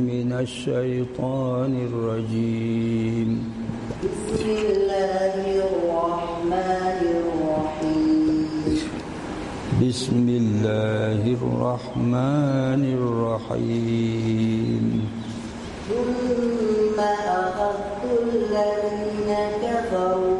من الشيطان الرجيم. بسم الله الرحمن الرحيم. بسم الله الرحمن الرحيم ثم أخذت الذين كفروا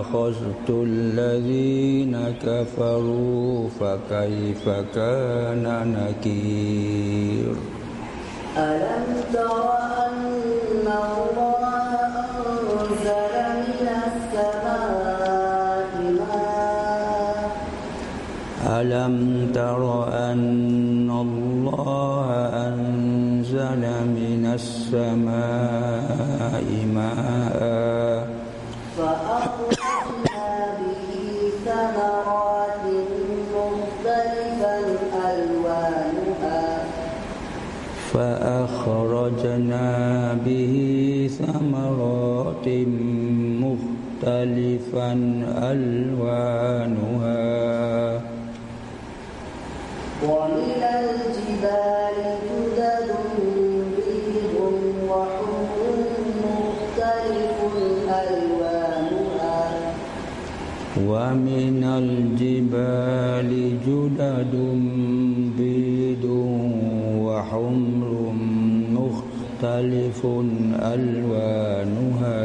أخذت الذين كفروا فكيف كان نكير؟ ألم تر أن الله أنزل من السماء ماء؟ ألم تر أن الله أنزل من السماء ماء؟ فأخرجنا به ثمرات مختلفا ألوانها. ومن الجبال ومن الجبال جدد بيض وحمر مختلف ألوانها.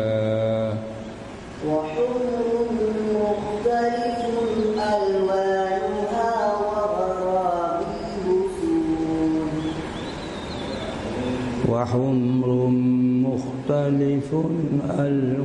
وحمر مختلف ألوانها. وغرابيب سود وحمر مختلف ألوانها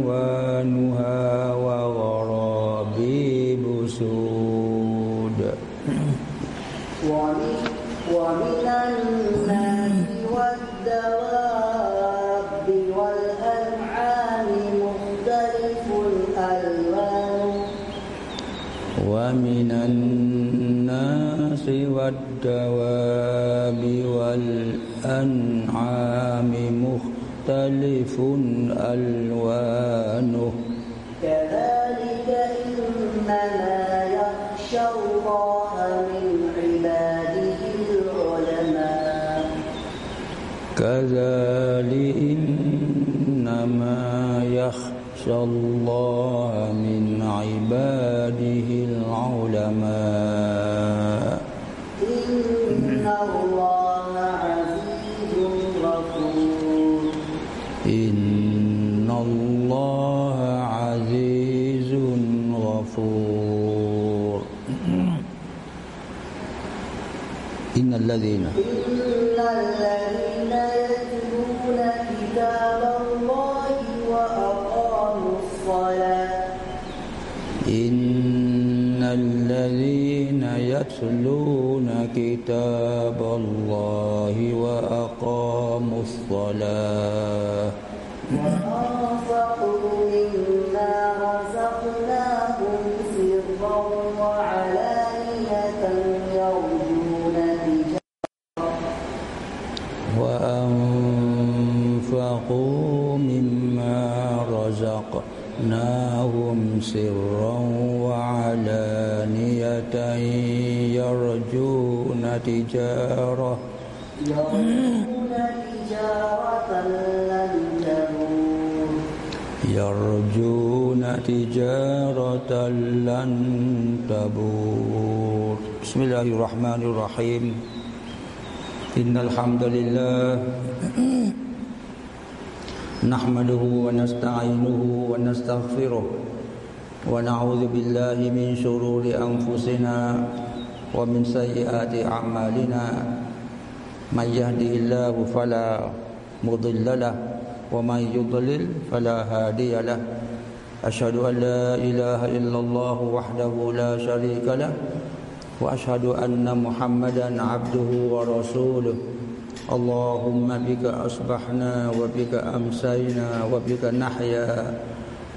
ومن, الناس والدواب والأنعام مختلف ألوانه يخشى الله من عباده العلماء. إن الله عزيز غفور. إن الله عزيز غفور. إن الذين سرا وعلانية يرجون تجارة. يرجون تجارة لن تبور يرجون تجارة لن تبور. بسم الله الرحمن الرحيم. إن الحمد لله نحمده ونستعينه ونستغفره. ونعوذ بالله من شرور أنفسنا ومن سيئات أعمالنا من يهدي الله فلا مضل له ومن يضلل فلا هادي له أشهد أن لا إله إلا الله وحده لا شريك له وأشهد أن محمدا عبده ورسوله اللهم بك أصبحنا وبك أمسينا وبك نحيا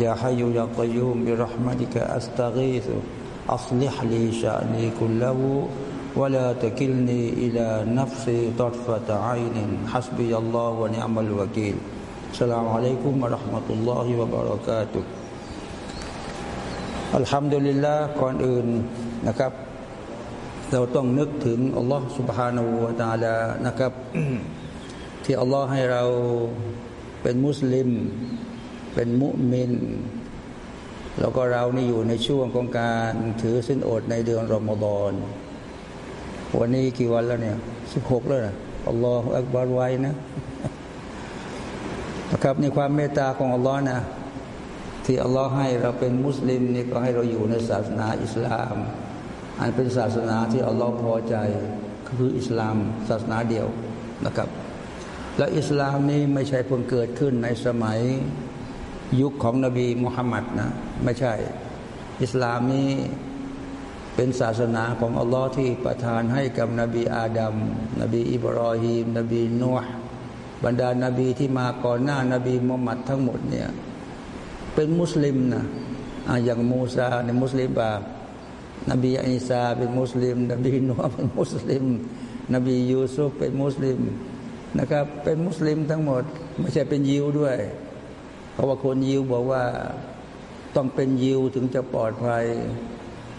يا حي يا قيوم برحمتك أستغيث أصلح لي شأني كله ولا تكلني إلى نفسي طرفة عين حسبي الله ونعم الوكيل السلام عليكم ورحمة الله وبركاته الحمد لله ก่อนอื่นนะครับเราต้องนึกถึงอัลลอฮ์ سبحانه และ تعالى นะครับ ที่อัลลอฮ์ให้เราเป็นมุสลิม เป็นมุมิน แล้วก็เรานี่อยู่ในช่วงของการถือสินอดในเดือนรอมฎอนวันนี้กี่วันแล้วเนี่ยสิบหกแล้วนะอัลลอฮฺอักบารไว้นะนะครับในความเมตตาของอัลลอฮ์นะที่อัลลอฮ์ให้เราเป็นมุสลิมนี่ก็ให้เราอยู่ในศาสนาอิสลาม อันเป็นศาสนาที่อัลลอฮ์พอใจคืออิสลามศาสนาเดียวนะครับ และอิสลามนี้ไม่ใช่เพิ่งเกิดขึ้นในสมัย ยุคของนบีมุฮัมมัดนะไม่ใช่ อิสลามนี้เป็นศาสนาของอัลลอฮ์ที่ประทานให้กับนบีอาดัมนบีอิบรอฮีมนบีนูห์บรรดานาบีที่มาก่อนหน้านาบีมุฮัมมัดทั้งหมดเนี่ยเป็นมุสลิมนะอย่างมูซาในมุสลิมบานบีอิสาเป็นมุสลิม นบีนัวเป็นมุสลิม นบียูซุฟเป็นมุสลิมนะครับ เป็นมุสลิมทั้งหมด ไม่ใช่เป็นยิวด้วย เพราะว่าคนยิวบอกว่าต้องเป็นยิวถึงจะปลอดภัย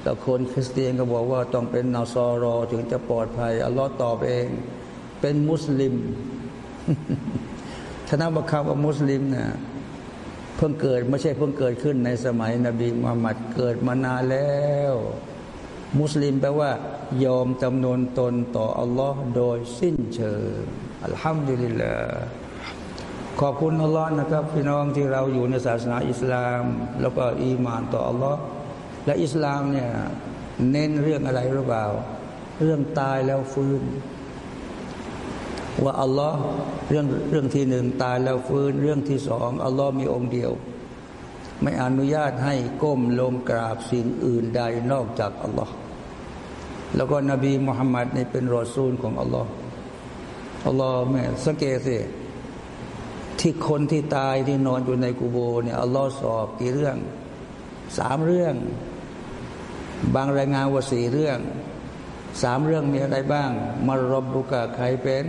แต่คนคริสเตียนก็บอกว่าต้องเป็นนอซอรอถึงจะปลอดภัยอัลลอฮ์ตอบเอง เป็นมุสลิมฉะนั้นว่าคำว่ามุสลิมนะ่ะเพิ่งเกิดไม่ใช่เพิ่งเกิดขึ้นในสมัยนบีมุฮัมมัดเกิดมานานแล้ว มุสลิมแปลว่า ยอมจำนวนตนต่ออัลลอฮ์โดยสิ้นเชิงอัลฮัมดุลิลลาห์ ขอบคุณอัลลอฮ์นะครับ พี่น้องที่เราอยู่ในศาสนาอิสลาม แล้วก็อีมานต่ออัลลอฮ์และอิสลามเนี่ยเน้นเรื่องอะไรหรือเปล่า เรื่องตายแล้วฟื้น ว่าอัลลอฮ์เรื่องเรื่องที่หนึ่งตายแล้วฟื้น เรื่องที่สองอัลลอฮ์มีองค์เดียว ไม่อนุญาตให้ก้มลงกราบสิ่งอื่นใดนอกจากอัลลอฮ์แล้วก็นบีมุฮัมมัดนี่เป็นรอซูลของอัลลอฮ์อัลลอฮ์แม่สังเกตสิ ที่คนที่ตายที่นอนอยู่ในกูโบเนี่ยอัลลอฮ์สอบกี่เรื่องสามเรื่อง บางรายงานว่าสี่เรื่องสามเรื่องมีอะไรบ้าง มารบบุกะใครเป็น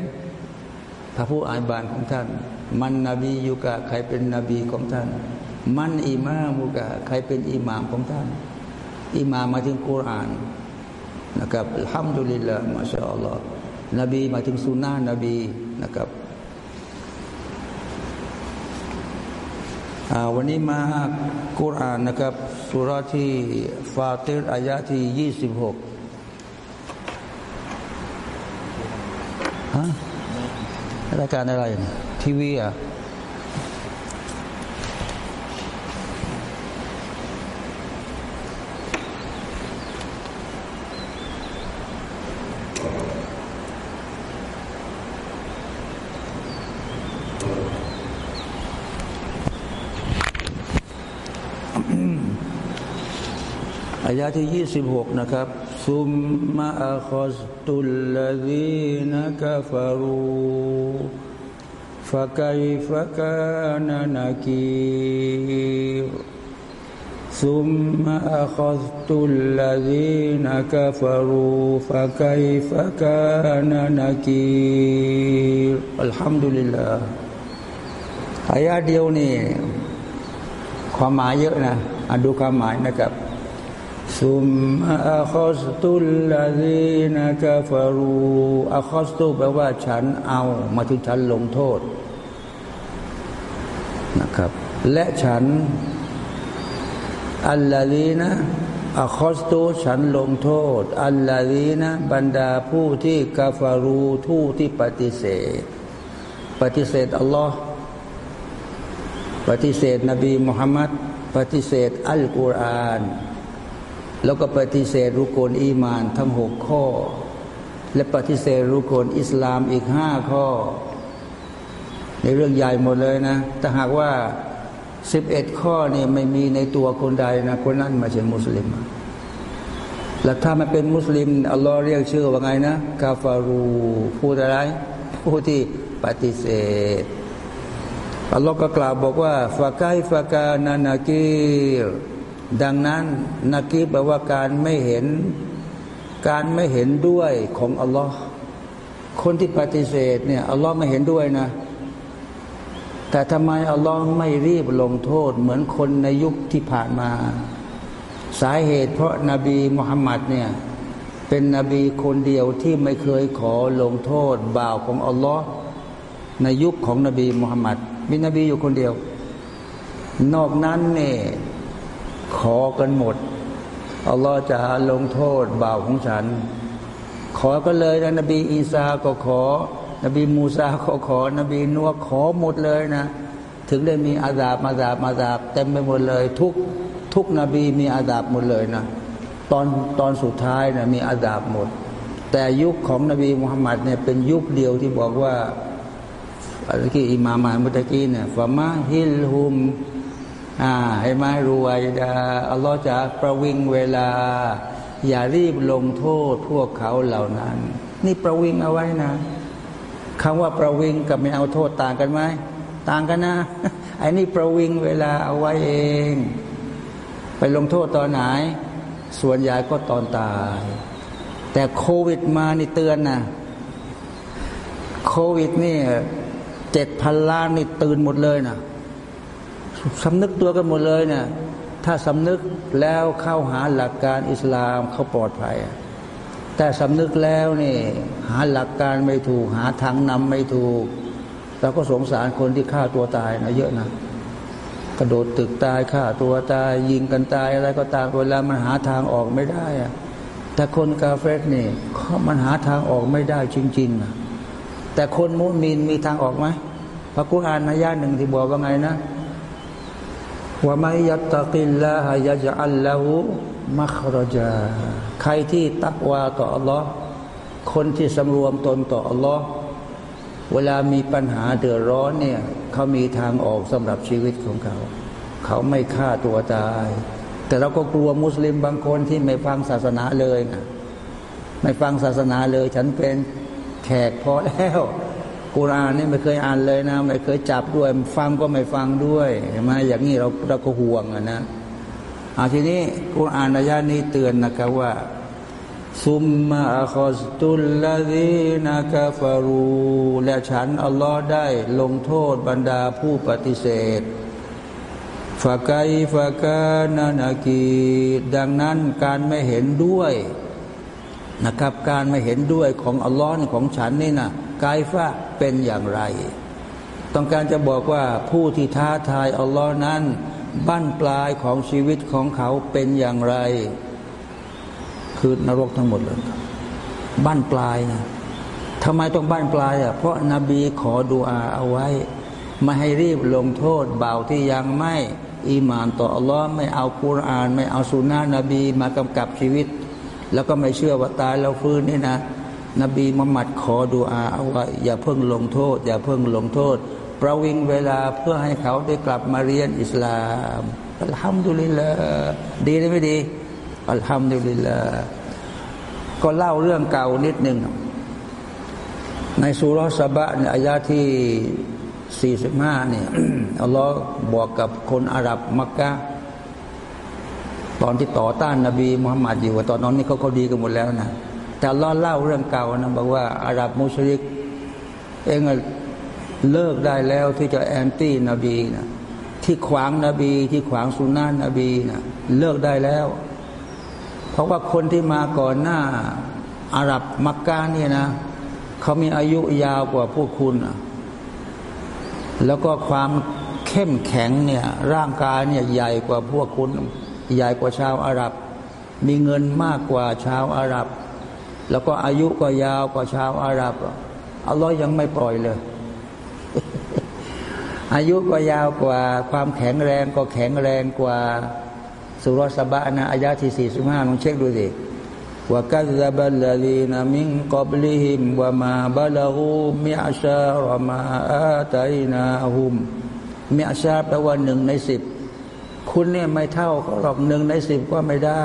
พระผู้อ่านบานของท่าน มันนบียุกะใครเป็นนบีของท่าน มันอิมามุกะใครเป็นอิหมามของท่าน อิหมามมาถึงกุรานนะครับห้ามดุลิลละมาชาอัลลอฮ์นบีมาถึงสุนนะนบีนะครับ วันนี้มากุรานนะครับสุราที่ฟาติรอายะที่ยี่สิบหกฮะรายการอะไร ทีวีอะายาที่ 26 นะครับซุมมาอัคอสตุลลาดีนักฟารูฟะกายฟะกานานาคีซุมมาอัคอสตุลลาดีนักฟารูฟะกายฟะกานานาคีอัลฮัมดุลิลลาห์อายาเดียวนี่ความหมายเยอะนะดูความหมายนะครับ ซุมอัคอสตุลลาดีนกาฟารูอัคอสตุแปลว่าฉันเอามาถึงฉันลงโทษนะครับ และฉันอัลลาลีนะอัคอสตุฉันลงโทษ อัลลาลีนะบรรดาผู้ที่กาฟารูผู้ที่ปฏิเสธ ปฏิเสธอัลลอฮ์ปฏิเสธนบีมุฮัมมัดปฏิเสธอัลกุรอาน แล้วก็ปฏิเสธรุกลอีมานทั้งหกข้อ และปฏิเสธรุกลอิสลามอีกห้าข้อ ในเรื่องใหญ่หมดเลยนะแต่หากว่าสิบเอ็ดข้อนี่ไม่มีในตัวคนใดนะคนนั้นไม่ใช่มุสลิม แล้วถ้ามันเป็นมุสลิมอัลลอฮ์เรียกชื่อว่าไงนะกาฟารูผู้อะไรผู้ที่ปฏิเสธอัลลอฮ์ก็กล่าวบอกว่าฟาไกฟากานานากีร ดังนั้นนากีแปลว่าการไม่เห็น การไม่เห็นด้วยของอัลลอฮ์คนที่ปฏิเสธเนี่ยอัลลอฮ์ไม่เห็นด้วยนะ แต่ทำไมอัลลอฮ์ไม่รีบลงโทษ เหมือนคนในยุคที่ผ่านมา สาเหตุเพราะนาบีมุฮัมมัดเนี่ยเป็นนบีคนเดียวที่ไม่เคยขอลงโทษบ่าวของอัลลอฮ์ในยุคของนบีมุฮัมมัดมีนบีอยู่คนเดียว นอกนั้นเนี่ย ขอกันหมดอัลลอฮ์จะลงโทษบ่าวของฉัน ขอก็เลยนะนบีอีสาก็ขอ นบีมูซาก็ขอ นบีนัวขอหมดเลยนะ ถึงได้มีอาดาบอาดาบอาดาบเต็มไปหมดเลย ทุกทุกนบีมีอาดาบหมดเลยนะ ตอนตอนสุดท้ายนะมีอาดาบหมด แต่ยุคของนบีมุฮัมมัดเนี่ยเป็นยุคเดียวที่บอกว่าอะไรที่อิมามานมุตะกี้เนี่ยฟามาฮิลฮุม อ่าให้ไม้รวยดาอัลลอฮ์จะประวิงเวลา อย่ารีบลงโทษพวกเขาเหล่านั้น นี่ประวิงเอาไว้นะคำว่าประวิงกับไม่เอาโทษต่างกันไหมต่างกันนะไอ้นี่ประวิงเวลาเอาไว้เอง ไปลงโทษตอนไหน ส่วนใหญ่ก็ตอนตาย แต่โควิดมานี่เตือนนะโควิดนี่เจ็ดพันล้านนี่ตื่นหมดเลยนะ สำนึกตัวกันหมดเลยเนี่ยถ้าสำนึกแล้วเข้าหาหลักการอิสลามเขาปลอดภัย แต่สำนึกแล้วนี่หาหลักการไม่ถูก หาทางนำไม่ถูกเราก็สงสารคนที่ฆ่าตัวตายนะเยอะนะกระโดดตึกตายฆ่าตัวตาย ยิงกันตายอะไรก็ตามเวลามันหาทางออกไม่ได้อะแต่คนกาเฟสนี่เขามันหาทางออกไม่ได้จริงๆนะแต่คนมุมินมีทางออกไหมพระกุรอานนายาหนึ่งที่บอกว่าไงนะ ว่าไม่ยัตตะกิลละฮยะจัลละหูมัครจาใครที่ตักวาต่ออัลลอฮ์คนที่สำรวมตนต่ออัลลอฮ์เวลามีปัญหาเดือดร้อนเนี่ยเขามีทางออกสำหรับชีวิตของเขา เขาไม่ฆ่าตัวตาย แต่เราก็กลัวมุสลิมบางคนที่ไม่ฟังศาสนาเลยนะไม่ฟังศาสนาเลย ฉันเป็นแขกพอแล้ว กุรานนี่ไม่เคยอ่านเลยนะ ไม่เคยจับด้วย ฟังก็ไม่ฟังด้วยเห็นไหมอย่างนี้เราเราก็ห่วงนะอาทีนี้กุรานอายานี้เตือนนะครับว่าซุมมาอัคสตุลลาดีนักฟารูและฉัน อัลลอฮ์ได้ลงโทษบรรดาผู้ปฏิเสธฟาไกฟากานานากีดังนั้นการไม่เห็นด้วยนะครับ การไม่เห็นด้วยของอัลลอฮ์ของฉันนี่นะ กายฟ้าเป็นอย่างไร ต้องการจะบอกว่าผู้ที่ท้าทายอัลลอฮ์นั้นบั้นปลายของชีวิตของเขาเป็นอย่างไร คือนรกทั้งหมดเลยบั้นปลายนะทำไมต้องบั้นปลายอะเพราะนาบีขอดูอาเอาไว้ ไม่ให้รีบลงโทษเบาที่ยังไม่อีมานต่ออัลลอฮ์ไม่เอาคุราน ไม่เอาสุนนะนบีมากำกับชีวิต แล้วก็ไม่เชื่อว่าตายแล้วฟื้นนี่นะ นบีมุฮัมมัดขอดูอาเอาว่าอย่าเพิ่งลงโทษ อย่าเพิ่งลงโทษ ประวิงเวลาเพื่อให้เขาได้กลับมาเรียนอิสลามอัลฮัมดุลิลละดีหรือไม่ดีอัลฮัมดุลิลละก็เล่าเรื่องเก่านิดหนึ่งในสุรสบะในอายาที่ 45 เนี่ยอัลลอฮ์บอกกับคนอาหรับมักกะตอนที่ต่อต้านนบีมุฮัมมัดอยู่ตอนนั้นนี่เขาเขาดีกันหมดแล้วนะ แต่ล่าเล่าเรื่องเก่านะบอกว่าอาหรับมุชริก เองเลิกได้แล้วที่จะแอนตี้นบีนะที่ขวางนบี ที่ขวางสุนนะนบีนะเลิกได้แล้ว เพราะว่าคนที่มาก่อนหน้าอาหรับมักกะเนี่ยนะเขามีอายุยาวกว่าพวกคุณนะแล้วก็ความเข้มแข็งเนี่ยร่างกายเนี่ยใหญ่กว่าพวกคุณ ใหญ่กว่าชาวอาหรับ มีเงินมากกว่าชาวอาหรับ แล้วก็อายุก็ยาวกว่าชาวอาหรับอัลลอฮ์ยังไม่ปล่อยเลย อายุก็ยาวกว่า ความแข็งแรงก็แข็งแรงกว่าสุรสบะนะอายาที่สี่สิบห้าลองเช็คดูสิว่ากัซบัลลีนมิงกับลิหิมว่ามาบาลหูมิอาชารมาอาตัยนาหุมมิอาชาแปลว่าหนึ่งในสิบคุณเนี่ยไม่เท่าเขาหรอกหนึ่งในสิบก็ไม่ได้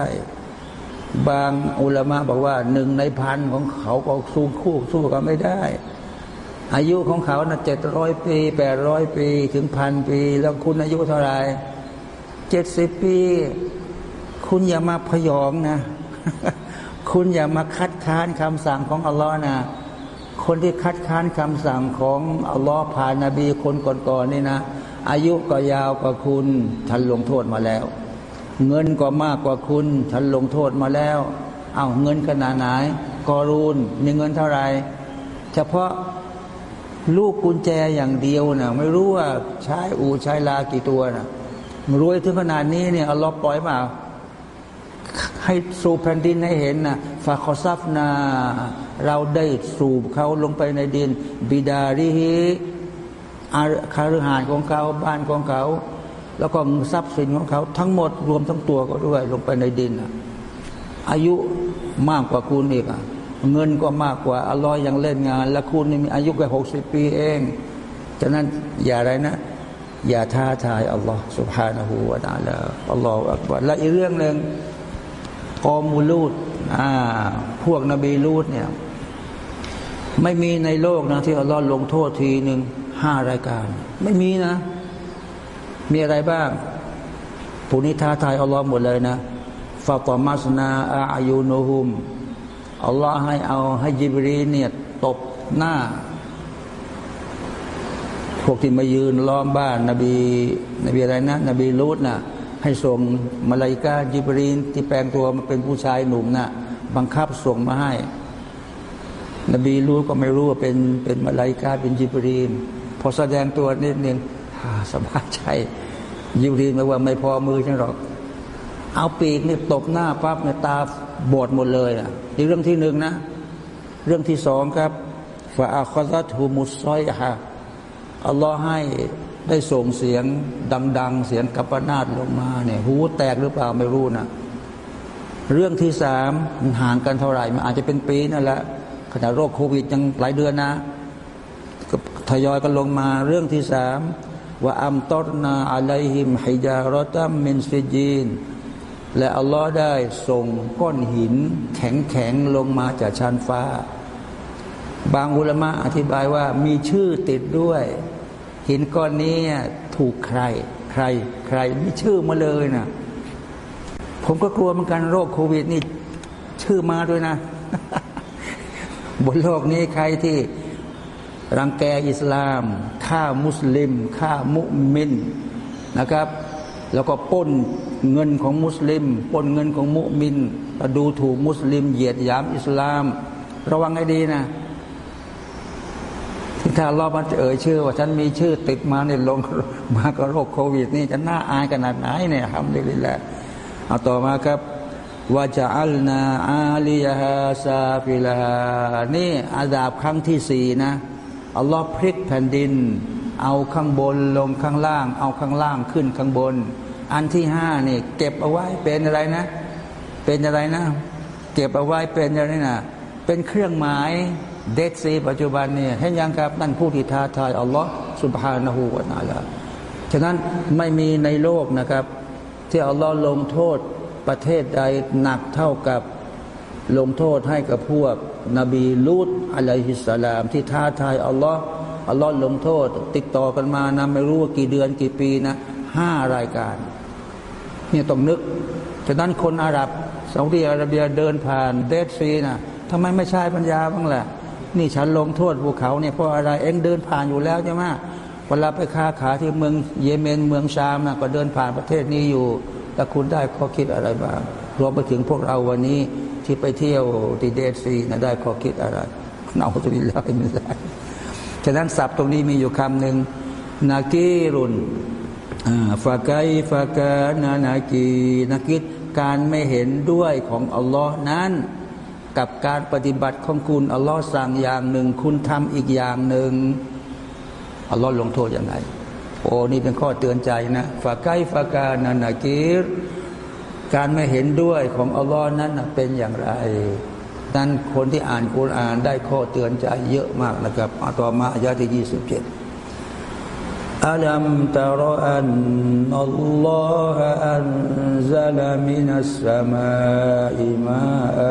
บางอุลามะบอกว่าหนึ่งในพันของเขาก็สู้คู่สู้กันไม่ได้ อายุของเขานะ่ะเจ็ดร้อยปีแปดร้อยปีถึงพันปี แล้วคุณอายุเท่าไหร่เจ็ดสิบปี คุณอย่ามาพยองนะ คุณอย่ามาคัดค้านคำสั่งของอัลลอฮ์นะคนที่คัดค้านคำสั่งของอัลลอฮ์ผ่านนบีคนก่อนๆนี่นะ อายุก็ยาวกว่าคุณท่านลงโทษมาแล้ว เงินก็มากกว่าคุณท่านลงโทษมาแล้ว เอาเงินขนาดไหนกอรูนมีเงินเท่าไหร่เฉพาะลูกกุญแจอย่างเดียวนะไม่รู้ว่าใช้อูใช้ลากี่ตัวนะรวยถึงขนาดนี้เนี่ยอัลลอฮ์ปล่อยมาให้สูบแผ่นดินให้เห็นนะฟาคอซัฟนา เราได้สูบเขาลงไปในดิน บิดาริฮิอาคารหานของเขาบ้านของเขา แล้วก็ทรัพย์สินของเขาทั้งหมดรวมทั้งตัวก็ด้วย ลงไปในดินอายุมากกว่าคุณอีกอ่เงินก็มากกว่าอร่อยยังเล่นงาน และคุณนี่มีอายุแค่หกสิบปีเองฉะนั้นอย่าอะไรนะ อย่าท้าทายอัลลอฮ์สุบฮานาหูวาตาละอัลลอฮ์อักบารและอีกเรื่องหนึ่งกอมูลูดอาพวกนบีลูดเนี่ยไม่มีในโลกนะที่อัลลอฮ์ลงโทษทีหนึ่งห้ารายการ ไม่มีนะ มีอะไรบ้างผู้นี้ท้าทายอัลลอฮ์หมดเลยนะฟาตอมัสนาอายุนฮุมอัลลอฮ์ให้เอาให้ยิบรีเนี่ยตบหน้า พวกที่มายืนล้อมบ้าน นบี นบีอะไรนะ นบีลูดนะ่ะให้ส่งมาลายกาจิบรีนที่แปลงตัวมาเป็นผู้ชายหนุ่มนะ่ะบังคับส่งมาให้ นบีรู้ก็ไม่รู้ว่าเป็นเป็นมาลายกาเป็นจิบรีน พอแสดงตัวนิดนึง สบายใจยิบรีนมาว่าไม่พอมือฉันหรอก เอาปีกนี่ตบหน้าปั๊บเนี่ยตาบอดหมดเลยนะนี่เรื่องที่หนึ่งนะ เรื่องที่สองครับฟาอัคอซัตฮูมุสซอยฮะอัลลอฮ์ให้ได้ส่งเสียงดัง ๆ เสียงกัปปนาตลงมาเนี่ยหูแตกหรือเปล่าไม่รู้นะเรื่องที่สามมันห่างกันเท่าไหร่มันอาจจะเป็นปีนั่นแหละขณะโรคโควิดยังหลายเดือนนะทยอยกันลงมาเรื่องที่สาม ว่าอัมตอรนาอะลัยฮิมฮิจารตัมมินซิจีนและอัลลอฮ์ได้ส่งก้อนหิน แข็งๆลงมาจากชั้นฟ้า บางอุลมะอธิบายว่ามีชื่อติดด้วย หินก้อนนี้ถูกใคร ใคร ใครมีชื่อมาเลยนะผมก็กลัวเหมือนกันโรคโควิดนี่ ชื่อมาด้วยนะ บนโลกนี้ใครที่ รังแกอิสลามฆ่ามุสลิมฆ่ามุมินนะครับ แล้วก็ป้นเงินของมุสลิมปนเงินของมุมินดูถูกมุสลิมเหยียดหยามอิสลาม ระวังให้ดีนะที่ถ้ารอบมันจะเอ่ยชื่อ ว่าฉันมีชื่อติดมาในลงมากับโรคโควิด นี่จะน่าอายขนาดไหนเนี่ยทำได้เลยแหละเอาต่อมาครับว่าจะอัลนาอาลียาซาฟิลานี่อาดาบครั้งที่สี่นะ อัลลอฮ์พลิกแผ่นดิน เอาข้างบนลงข้างล่าง เอาข้างล่างขึ้นข้างบน อันที่ห้านี่ เก็บเอาไว้เป็นอะไรนะ เป็นอะไรนะ เก็บเอาไว้เป็นอะไรนะเป็นเครื่องหมายเดซีปัจจุบันเนี่ยเห็นยังครับนั่นผู้ที่ท้าทายอัลลอฮ์สุบฮานะฮูวะนาละฉะนั้นไม่มีในโลกนะครับ ที่อัลลอฮ์ลงโทษประเทศใดหนักเท่ากับ ลงโทษให้กับพวกนบีลูตอะลัยฮิสสลาม ที่ท้าทายอัลลอฮ์อัลลอฮ์ลงโทษ ติดต่อกันมานะไม่รู้ว่ากี่เดือนกี่ปีนะห้ารายการเนี่ยต้องนึกฉะนั้นคนอาหรับซาอุดิอาระเบียเดินผ่านเดดซีนะทำไมไม่ใช่ปัญญาบ้างแหละนี่ฉันลงโทษภูเขาเนี่ยเพราะอะไรเองเดินผ่านอยู่แล้วใช่ไหมเวลาไปค้าขายที่เมืองเยเมนเมืองชามนะก็เดินผ่านประเทศนี้อยู่แต่คุณได้ข้อคิดอะไรบ้างรวมไปถึงพวกเราวันนี้ ที่ไปเที่ยวที่เดซีนะได้ข้อคิดอะไรเอาจะมีแล้วไม่ได้ฉะนั้นศัพท์ตรงนี้มีอยู่คำหนึ่งนากีรุนฟาไกฟากานานากีนักิดการไม่เห็นด้วยของอัลลอฮ์นั้น กับการปฏิบัติของคุณอัลลอฮ์สั่งอย่างหนึ่ง คุณทำอีกอย่างหนึ่งอัลลอฮ์ลงโทษยังไงโอ้นี่เป็นข้อเตือนใจนะฝากใกล้ฝากานานากีร การไม่เห็นด้วยของอัลลอฮ์นั้นเป็นอย่างไรนั้นคนที่อ่านกุรอานได้ข้อเตือนใจเยอะมากนะครับต่อมาอายาที่ยี่สิบเจ็ดอัลัมตรอันนัลลอฮฺอันซาลมินัสสมาอิมาอ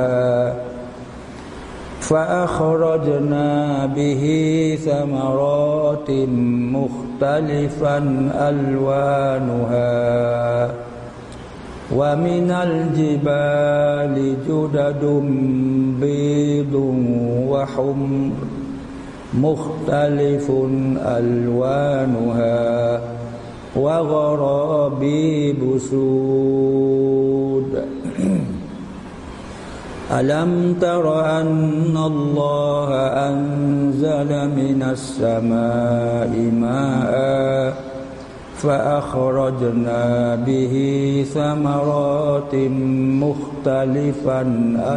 فأخرجنا به ثمرات مختلفا ألوانها ومن الجبال جدد بيض وحمر مختلف ألوانها وغرابيب سود. ألم تر أن الله أنزل من السماء ماءً فأخرجنا به ثمرات مختلفا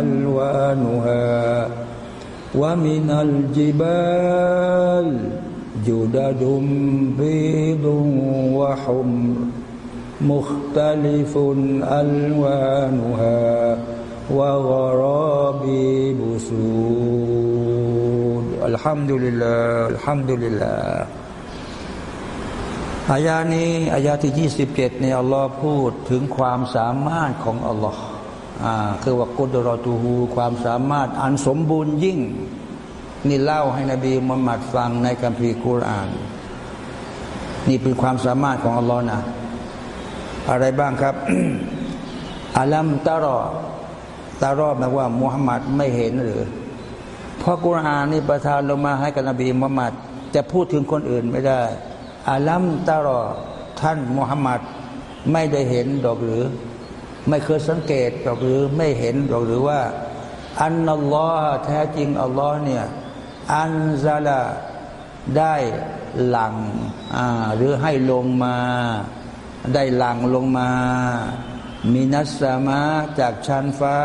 ألوانها ومن الجبال جدد بيض وحمر مختلف ألوانها وغرابيب سود. الحمد لله الحمد لله. อายานี้อายาที่ยี่สิบเจ็ดเนี่ยอัลลอฮ์พูดถึงความสามารถของอัลลอฮ์คือว่ากุดรอตูฮูความสามารถอันสมบูรณ์ยิ่ง นี่เล่าให้นบีมุฮัมมัดฟังในคัมภีร์กุรอาน นี่เป็นความสามารถของอัลลอฮ์นะ อะไรบ้างครับอัลัมตารอตารอบนะว่ามุฮัมมัดไม่เห็นหรือเพราะกุรอานนี่ประทานลงมาให้กับนบีมุฮัมมัดจะพูดถึงคนอื่นไม่ได้ อาลัมตารอท่านมุฮัมมัดไม่ได้เห็นดอกหรือ ไม่เคยสังเกตดอกหรือไม่เห็นดอกหรือว่า อันนัลลอฮ์แท้จริงอัลลอฮ์เนี่ยอันซาลาได้หลังหรือให้ลงมา ได้หลังลงมามินัสมาจากชั้นฟ้า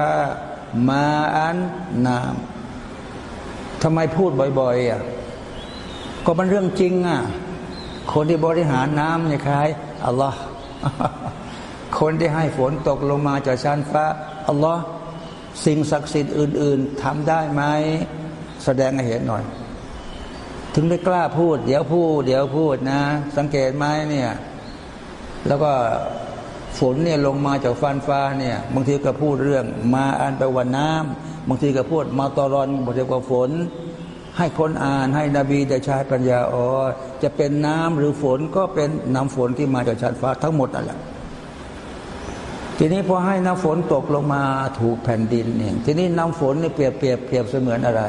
มาอันนามทำไมพูดบ่อยๆอะก็มันเรื่องจริงอะ คนที่บริหารน้ำเนี่ยใครอัลลอฮ์คนที่ให้ฝนตกลงมาจากชั้นฟ้าอัลลอฮ์สิ่งศักดิ์สิทธิ์อื่น ๆทำได้ไหมแสดงให้เห็นหน่อย ถึงได้กล้าพูด เดี๋ยวพูด เดี๋ยวพูดนะ สังเกตไหมเนี่ย แล้วก็ฝนเนี่ยลงมาจากฟันฟ้าเนี่ย บางทีก็พูดเรื่อง มาอันไปวันน้ำบางทีก็พูดมาตอรอนบางทีก็ฝน ให้คนอ่านให้นบีได้ใช้ปัญญาอ๋อจะเป็นน้ำหรือฝนก็เป็นน้ำฝนที่มาจากชั้นฟ้าทั้งหมดนั่นแหละทีนี้พอให้น้ำฝนตกลงมาถูกแผ่นดินเนี่ยทีนี้น้ำฝนนี่เปรียบเปรียบเปรียบเสมือนอะไร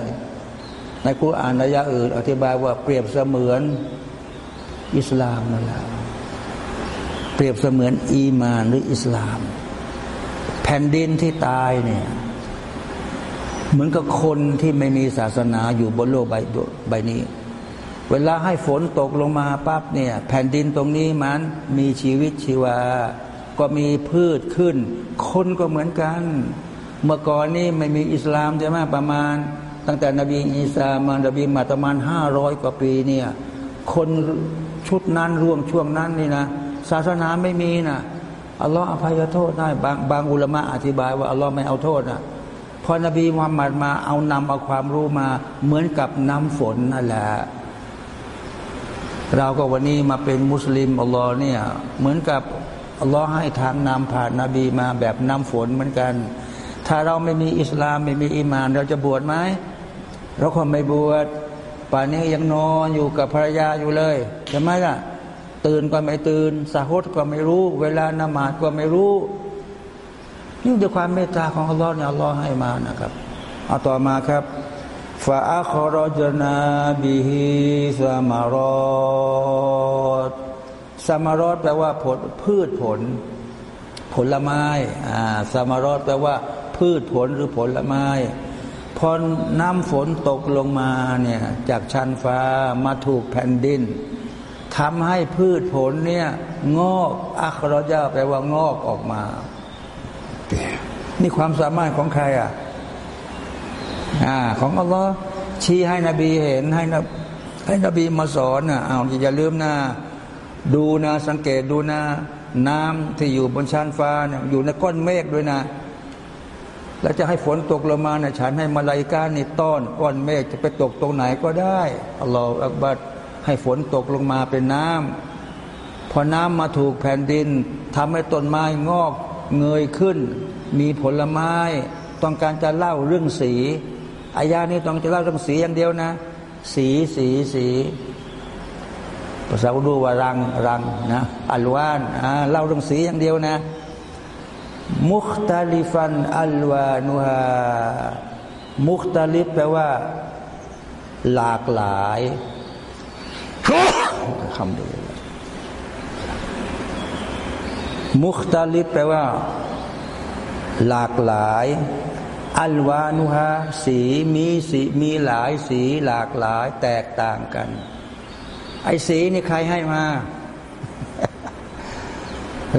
ในคุรานอายะอื่น อธิบายว่าเปรียบเสมือนอิสลามนั่นแหละเปรียบเสมือนอีมานหรืออิสลาม แผ่นดินที่ตายเนี่ย เหมือนกับคนที่ไม่มีศาสนาอยู่บนโลกใบใบนี้ เวลาให้ฝนตกลงมาปั๊บเนี่ยแผ่นดินตรงนี้มันมีชีวิตชีวา ก็มีพืชขึ้น คนก็เหมือนกัน เมื่อก่อนนี้ไม่มีอิสลามใช่ไหมประมาณ ตั้งแต่นบีอีสามานบีมาประมาณห้าร้อยกว่าปีเนี่ยคนชุดนั้นร่วมช่วงนั้นนี่นะศาสนาไม่มีนะอัลลอฮ์อภัยโทษได้บางบางอุลามะอธิบายว่าอัลลอฮ์ไม่เอาโทษนะ พอนบีมุฮัมมัดมาเอานำเอาความรู้มา เหมือนกับน้ำฝนนั่นแหละเราก็วันนี้มาเป็นมุสลิมอัลลอฮ์เนี่ยเหมือนกับอัลลอฮ์ให้ทางนำผ่านนาบีมาแบบน้ำฝนเหมือนกัน ถ้าเราไม่มีอิสลามไม่มีอิมาน เราจะบวชไหมเราคงไม่บวชป่านนี้ยังนอนอยู่กับภรรยาอยู่เลยใช่ไหมล่ะตื่นก็ไม่ตื่นสาฮดก็ไม่รู้ เวลานมาดก็ไม่รู้ นี่งด้วยความเมตตาของอัลลอฮ์เนี่ยอัลลอฮ์ให้มานะครับเอาต่อมาครับฟาอัครจนาบิฮิสมารอดสมารอดแปลว่าผลพืชผล ผลไม้อ่าสมารอดแปลว่า พืชผลหรือผลไม้พอน้ำฝนตกลงมาเนี่ยจากชั้นฟ้ามาถูกแผ่นดินทำให้พืชผลเนี่ยงอกอัครจาแปลว่างอกออกมา นี่ความสามารถของใครอะอ่า ของอัลลอฮ์ชี้ให้นบีเห็นให้นให้นบีมาสอนอะเอาอย่าลืมนะดูนะสังเกตดูนะ น้ำที่อยู่บนชั้นฟ้าเนี่ยอยู่ในก้อนเมฆด้วยนะ แล้วจะให้ฝนตกลงมาเนี่ยฉันให้มาลายกานี่ต้อนก้อนเมฆจะไปตกตรงไหนก็ได้อัลลอฮฺอักบัดให้ฝนตกลงมาเป็นน้ำพอน้ำมาถูกแผ่นดินทำให้ต้นไม้งอก เงยขึ้น มีผลไม้ ต้องการจะเล่าเรื่องสีอายานี้ต้องจะเล่าเรื่องสีอย่างเดียวนะ สีสีสีภาษาอุดูว่ารังรังนะอัลวานเล่าเรื่องสีอย่างเดียวนะ มุคตาลิฟันอัลวานุฮามุคตาลิฟแปลว่า หลากหลายคำเดียว มุคตาลิฟแปลว่า หลากหลาย อัลวานุฮาสีมีสีมีหลายสีหลากหลายแตกต่างกัน ไอ้สีนี่ใครให้มา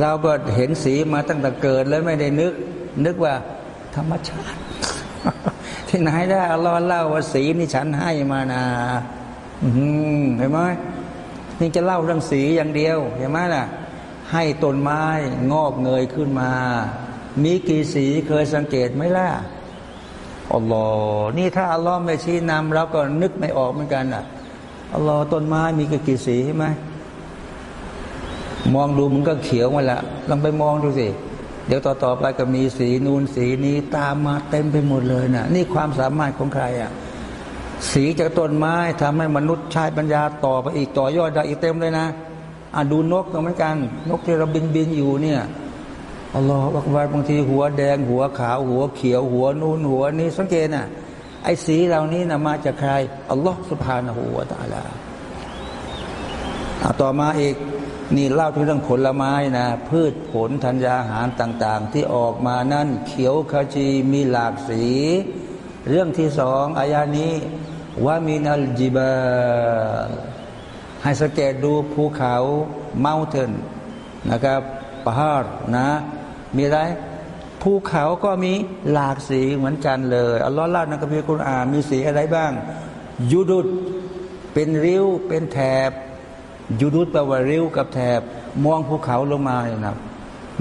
เราก็เห็นสีมาตั้งแต่เกิดแล้วไม่ได้นึก นึกว่า ธรรมชาติ ที่ไหนได้อัลลอฮ์เล่าว่าสีนี่ฉันให้มานะเห็นไหมนี่จะเล่าเรื่องสีอย่างเดียวเห็นไหมล่ะ ให้ต้นไม้งอกเงยขึ้นมา มีกี่สีเคยสังเกตไหมล่ะอัลลอฮ์นี่ถ้าอัลลอฮ์ไม่ชี้นำเราก็นึกไม่ออกเหมือนกันอะอัลลอฮ์ต้นไม้มีกี่สีใช่ไหมมองดูมันก็เขียวมาละลองไปมองดูสิ เดี๋ยวต่อๆไปก็มีสีนูนสีนี้ตามมาเต็มไปหมดเลยนะนี่ความสามารถของใครอะ สีจากต้นไม้ทำให้มนุษย์ใช้ปัญญาต่อไปอีกต่อยอดได้อีกเต็มเลยนะ อะดูนกก็เหมือนกัน นกที่เราบินบินอยู่เนี่ยอัลลอฮฺบักบาบางทีหัวแดง หัวขาว หัวเขียว หัวนูนหัวนี้สังเกตนะไอ้สีเหล่านี้นะมาจากใครอัลลอฮฺสุบฮานะฮูวตาลาต่อมาอีกนี่เล่าถึงเรื่องผลไม้นะ พืชผลธัญญาหารต่าง ๆ ที่ออกมานั่นเขียวขจีมีหลากสี เรื่องที่สองอายานี้ว่ามินัลจิบา ให้สังเกตดูภูเขาเมาเทนนะครับปะฮาร์นะ มีอะไรภูเขาก็มีหลากสีเหมือนกันเลยอัลลอฮ์เล่าในคัมภีร์คุรอานมีสีอะไรบ้างยุดุดเป็นริ้วเป็นแถบยุดุดแปลว่าริ้วกับแถบ มองภูเขาลงมาเนี่ยนะ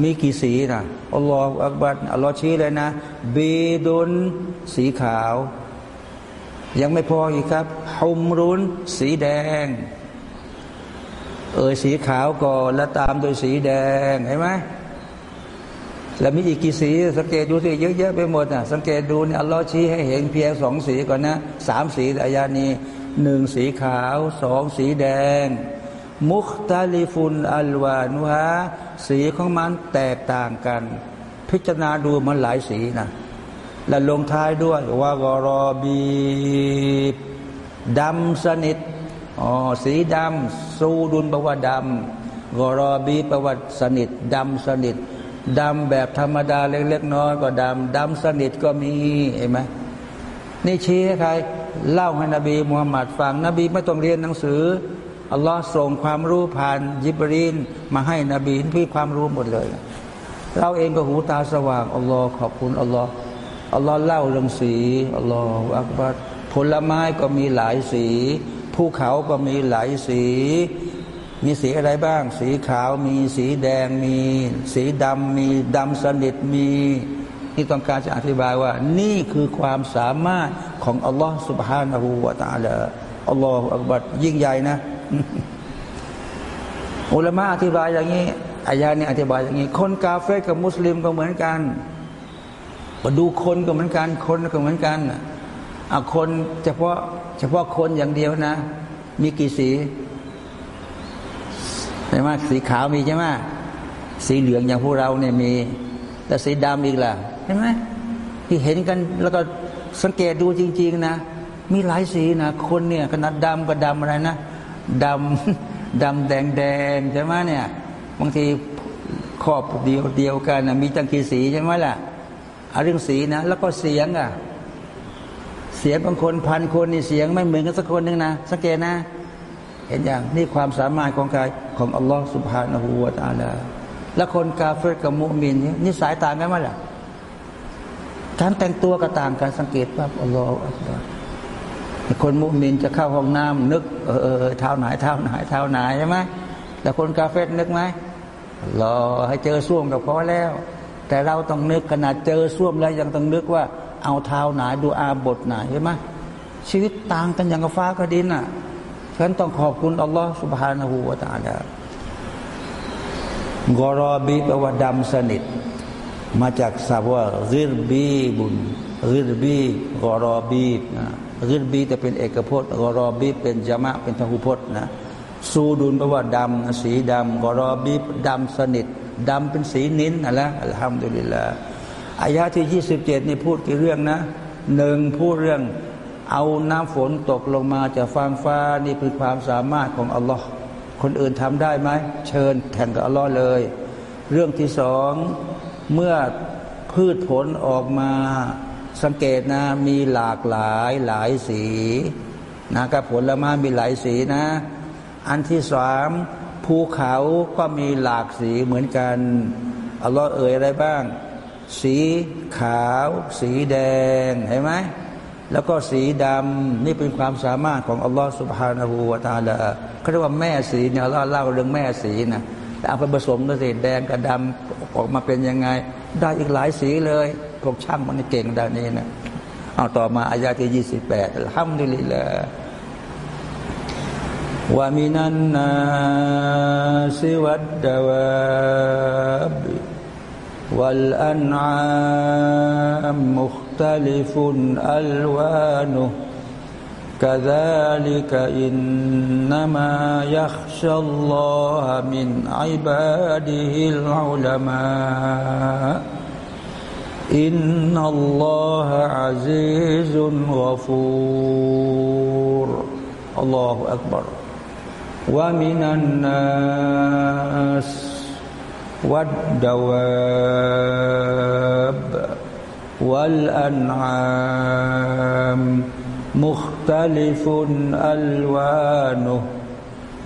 มีกี่สีนะอัลลอฮฺอักบัดอัลลอฮ์ชี้เลยนะเบดุนสีขาว ยังไม่พออีกครับฮุมรุนสีแดง เออสีขาวก่อนแล้วตามด้วยสีแดงเห็นไหมแล้วมีอีกกี่สี สังเกตดูสิเยอะแยะไปหมดอะสังเกตดูเนี่ยอัลลอฮ์ชี้ให้เห็นเพียงสองสีก่อนนะสามสีอายานี้หนึ่งสีขาวสองสีแดง มุคตาลิฟุนอัลวานุฮะสีของมันแตกต่างกัน พิจารณาดูมันหลายสีนะและลงท้ายด้วยว่ากรอบีดำสนิทอ๋อสีดำ สูดุลแปลว่าดำกรอบีแปลว่าสนิทดำสนิทดำแบบธรรมดาเล็กๆน้อยก็ดำดำสนิทก็มีเห็นไหมนี่ชี้ให้ใคร เล่าให้นบีมุฮัมมัดฟัง นบีไม่ต้องเรียนหนังสืออัลลอฮ์ส่งความรู้ผ่านยิบรีนมาให้นบีพี่ความรู้หมดเลย เราเองก็หูตาสว่างอัลลอฮ์ขอบคุณอัลลอฮ์อัลลอฮ์เล่าเรื่องสีอัลลอฮ์อักบัดผลไม้ก็มีหลายสี ภูเขาก็มีหลายสี มีสีอะไรบ้าง สีขาวมีสีแดงมี สีดำมีดำสนิทมีนี่ต้องการจะอธิบายว่า นี่คือความสามารถของอัลลอฮ์ سبحانه และ تعالى อัลลอฮฺอักบัดยิ่งใหญ่นะ อุลามะอธิบายอย่างนี้อายานี่อธิบายอย่างนี้ คนกาเฟ่กับมุสลิมก็เหมือนกันมาดูคนก็เหมือนกัน คนก็เหมือนกันอ่ะคนเฉพาะ เฉพาะคนอย่างเดียวนะ มีกี่สีใช่ไหมสีขาวมีใช่ไหมสีเหลืองอย่างพวกเราเนี่ยมี แต่สีดำอีกล่ะใช่ไหมที่เห็นกันแล้วก็สังเกตดูจริง ๆ นะ มีหลายสีนะ คนเนี่ยขนาดดำก็ดำอะไรนะดำดำแดงแดงใช่ไหมเนี่ยบางทีครอบเดียวเดียวกันนะมีจังกี่สีใช่ไหมล่ะเรื่องสีนะ แล้วก็เสียงอะ เสียงบางคนพันคนนี่เสียงไม่เหมือนกันสักคนหนึ่งนะสังเกตนะ เห็นอย่างนี่ความสามารถของใครของอัลลอฮฺสุบฮานาหูวาตาลาแล้วคนกาเฟรกับมุมินนี่สายต่างกันไหมล่ะการแต่งตัวก็ต่างกันสังเกตว่าอัลลอฮฺคนมุมินจะเข้าห้องน้ำนึกเออเท้าไหนเท้าไหนเท้าไหนใช่ไหมแต่คนกาเฟตนึกไหมรอให้เจอส้วมก็พอแล้ว แต่เราต้องนึกขนาดเจอส้วมแล้วยังต้องนึกว่า เอาเท้าไหนดูอาบทไหนเห็นไหมชีวิตต่างกันอย่างกับฟ้ากับดินอะฉันต้องขอบคุณอัลลอฮฺสุบฮานาหูวาตาลากรอบีแปลว่าดำสนิท มาจากศัพท์ว่าริบีบุญริบีกรอบีนะริบีแต่เป็นเอกพจน์กรอบีเป็นจามะเป็นทหุพจน์นะซูดุนแปลว่าดำสีดำกรอบีดำสนิทดำเป็นสีนิ้นนะละอัลฮัมดุลิลละ อายะที่ยี่สิบเจ็ดนี่พูดกี่เรื่องนะหนึ่งพูดเรื่องเอาน้ำฝนตกลงมาจากฟางฟ้านี่เป็นความสามารถของอัลลอฮ์คนอื่นทำได้ไหมเชิญแข่งกับอัลลอฮ์เลย เรื่องที่สองเมื่อพืชผลออกมาสังเกตนะมีหลากหลายหลายสีนะกับผลไม้มีหลายสีนะ อันที่สามภูเขาก็มีหลากสีเหมือนกันอัลลอฮ์เอ่ยอะไรบ้าง สีขาว สีแดงเห็นไหมแล้วก็สีดำนี่เป็นความสามารถของอัลลอฮ์สุบฮานาหูวาตาละเขาเรียกว่าแม่สีเนี่ยเราเล่าเรื่องแม่สีนะแต่เอาไปผสมก็สีแดงกับดำออกมาเป็นยังไง ได้อีกหลายสีเลยพวกช่างมันเก่งด้านนี้นะเอาต่อมาอายาที่ยี่สิบแปดห้ามดุลิละว่ามินันนาสิวัดดาวบ والأنعام مختلف ألوانه. كذلك إنما يخشى الله من عباده العلماء. إن الله عزيز غفور. الله أكبر. ومن الناس والدواب والأنعام مختلف ألوانه.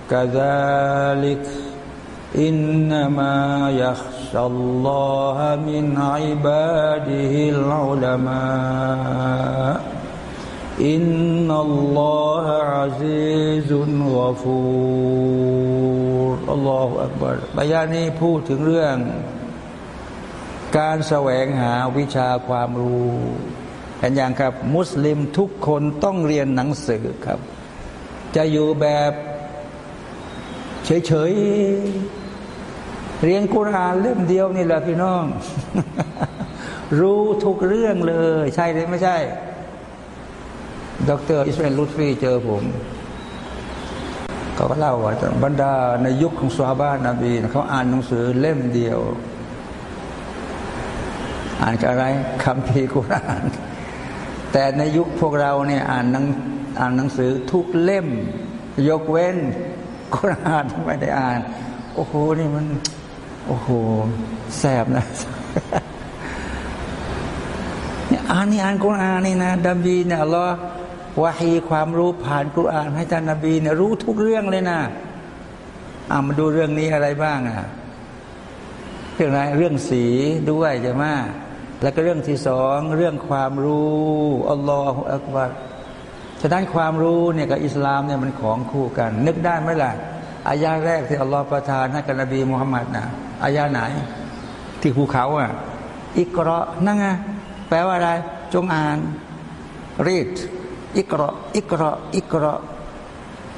كذلك إنما يخشى الله من عباده العلماء. إن الله عزيز غفور الله أكبر บายานี้พูดถึงเรื่อง การแสวงหาวิชาความรู้เห็นอย่างครับ มุสลิมทุกคนต้องเรียนหนังสือครับ จะอยู่แบบเฉยๆ เรียนกุรานเล่มเดียวนี่แหละพี่น้อง รู้ทุกเรื่องเลย ใช่หรือไม่ใช่ ดรอิสราเอลลุตฟีเจอผมเขาก็เล่าว่าบรรดาในยุคของซาบ้านนบีเขาอ่านหนังสือเล่มเดียว อ่านอะไรคำพีกุรานแต่ในยุคพวกเราเนี่ยอ่านหนังอ่านหนังสือทุกเล่ม ยกเว้นกุรานไม่ได้อ่าน โอ้โหนี่มัน โอ้โหแสบนะเนี่ยอ่านนี่อ่านกุรานนี่นะดัมบีเนี่ยอัลลอฮ์ วาฮีความรู้ผ่านกุรอานให้ท่านนาบีเนี่ยรู้ทุกเรื่องเลยนะอ่ามาดูเรื่องนี้อะไรบ้างอะเรื่องอะไรเรื่องสีด้วยใช่ไหมแล้วก็เรื่องที่สองเรื่องความรู้อัลลอฮฺอักบัรฉะนั้นความรู้เนี่ยกับอิสลามเนี่ยมันของคู่กัน นึกได้ไหมล่ะอายาแรกที่อัลลอฮฺประทานให้กับนบีมุฮัมมัดนะอายาไหน ที่ภูเขาอะ اقرأนั่งไงแปลว่าอะไร จงอ่าน read อิกรออิกรออิกรอ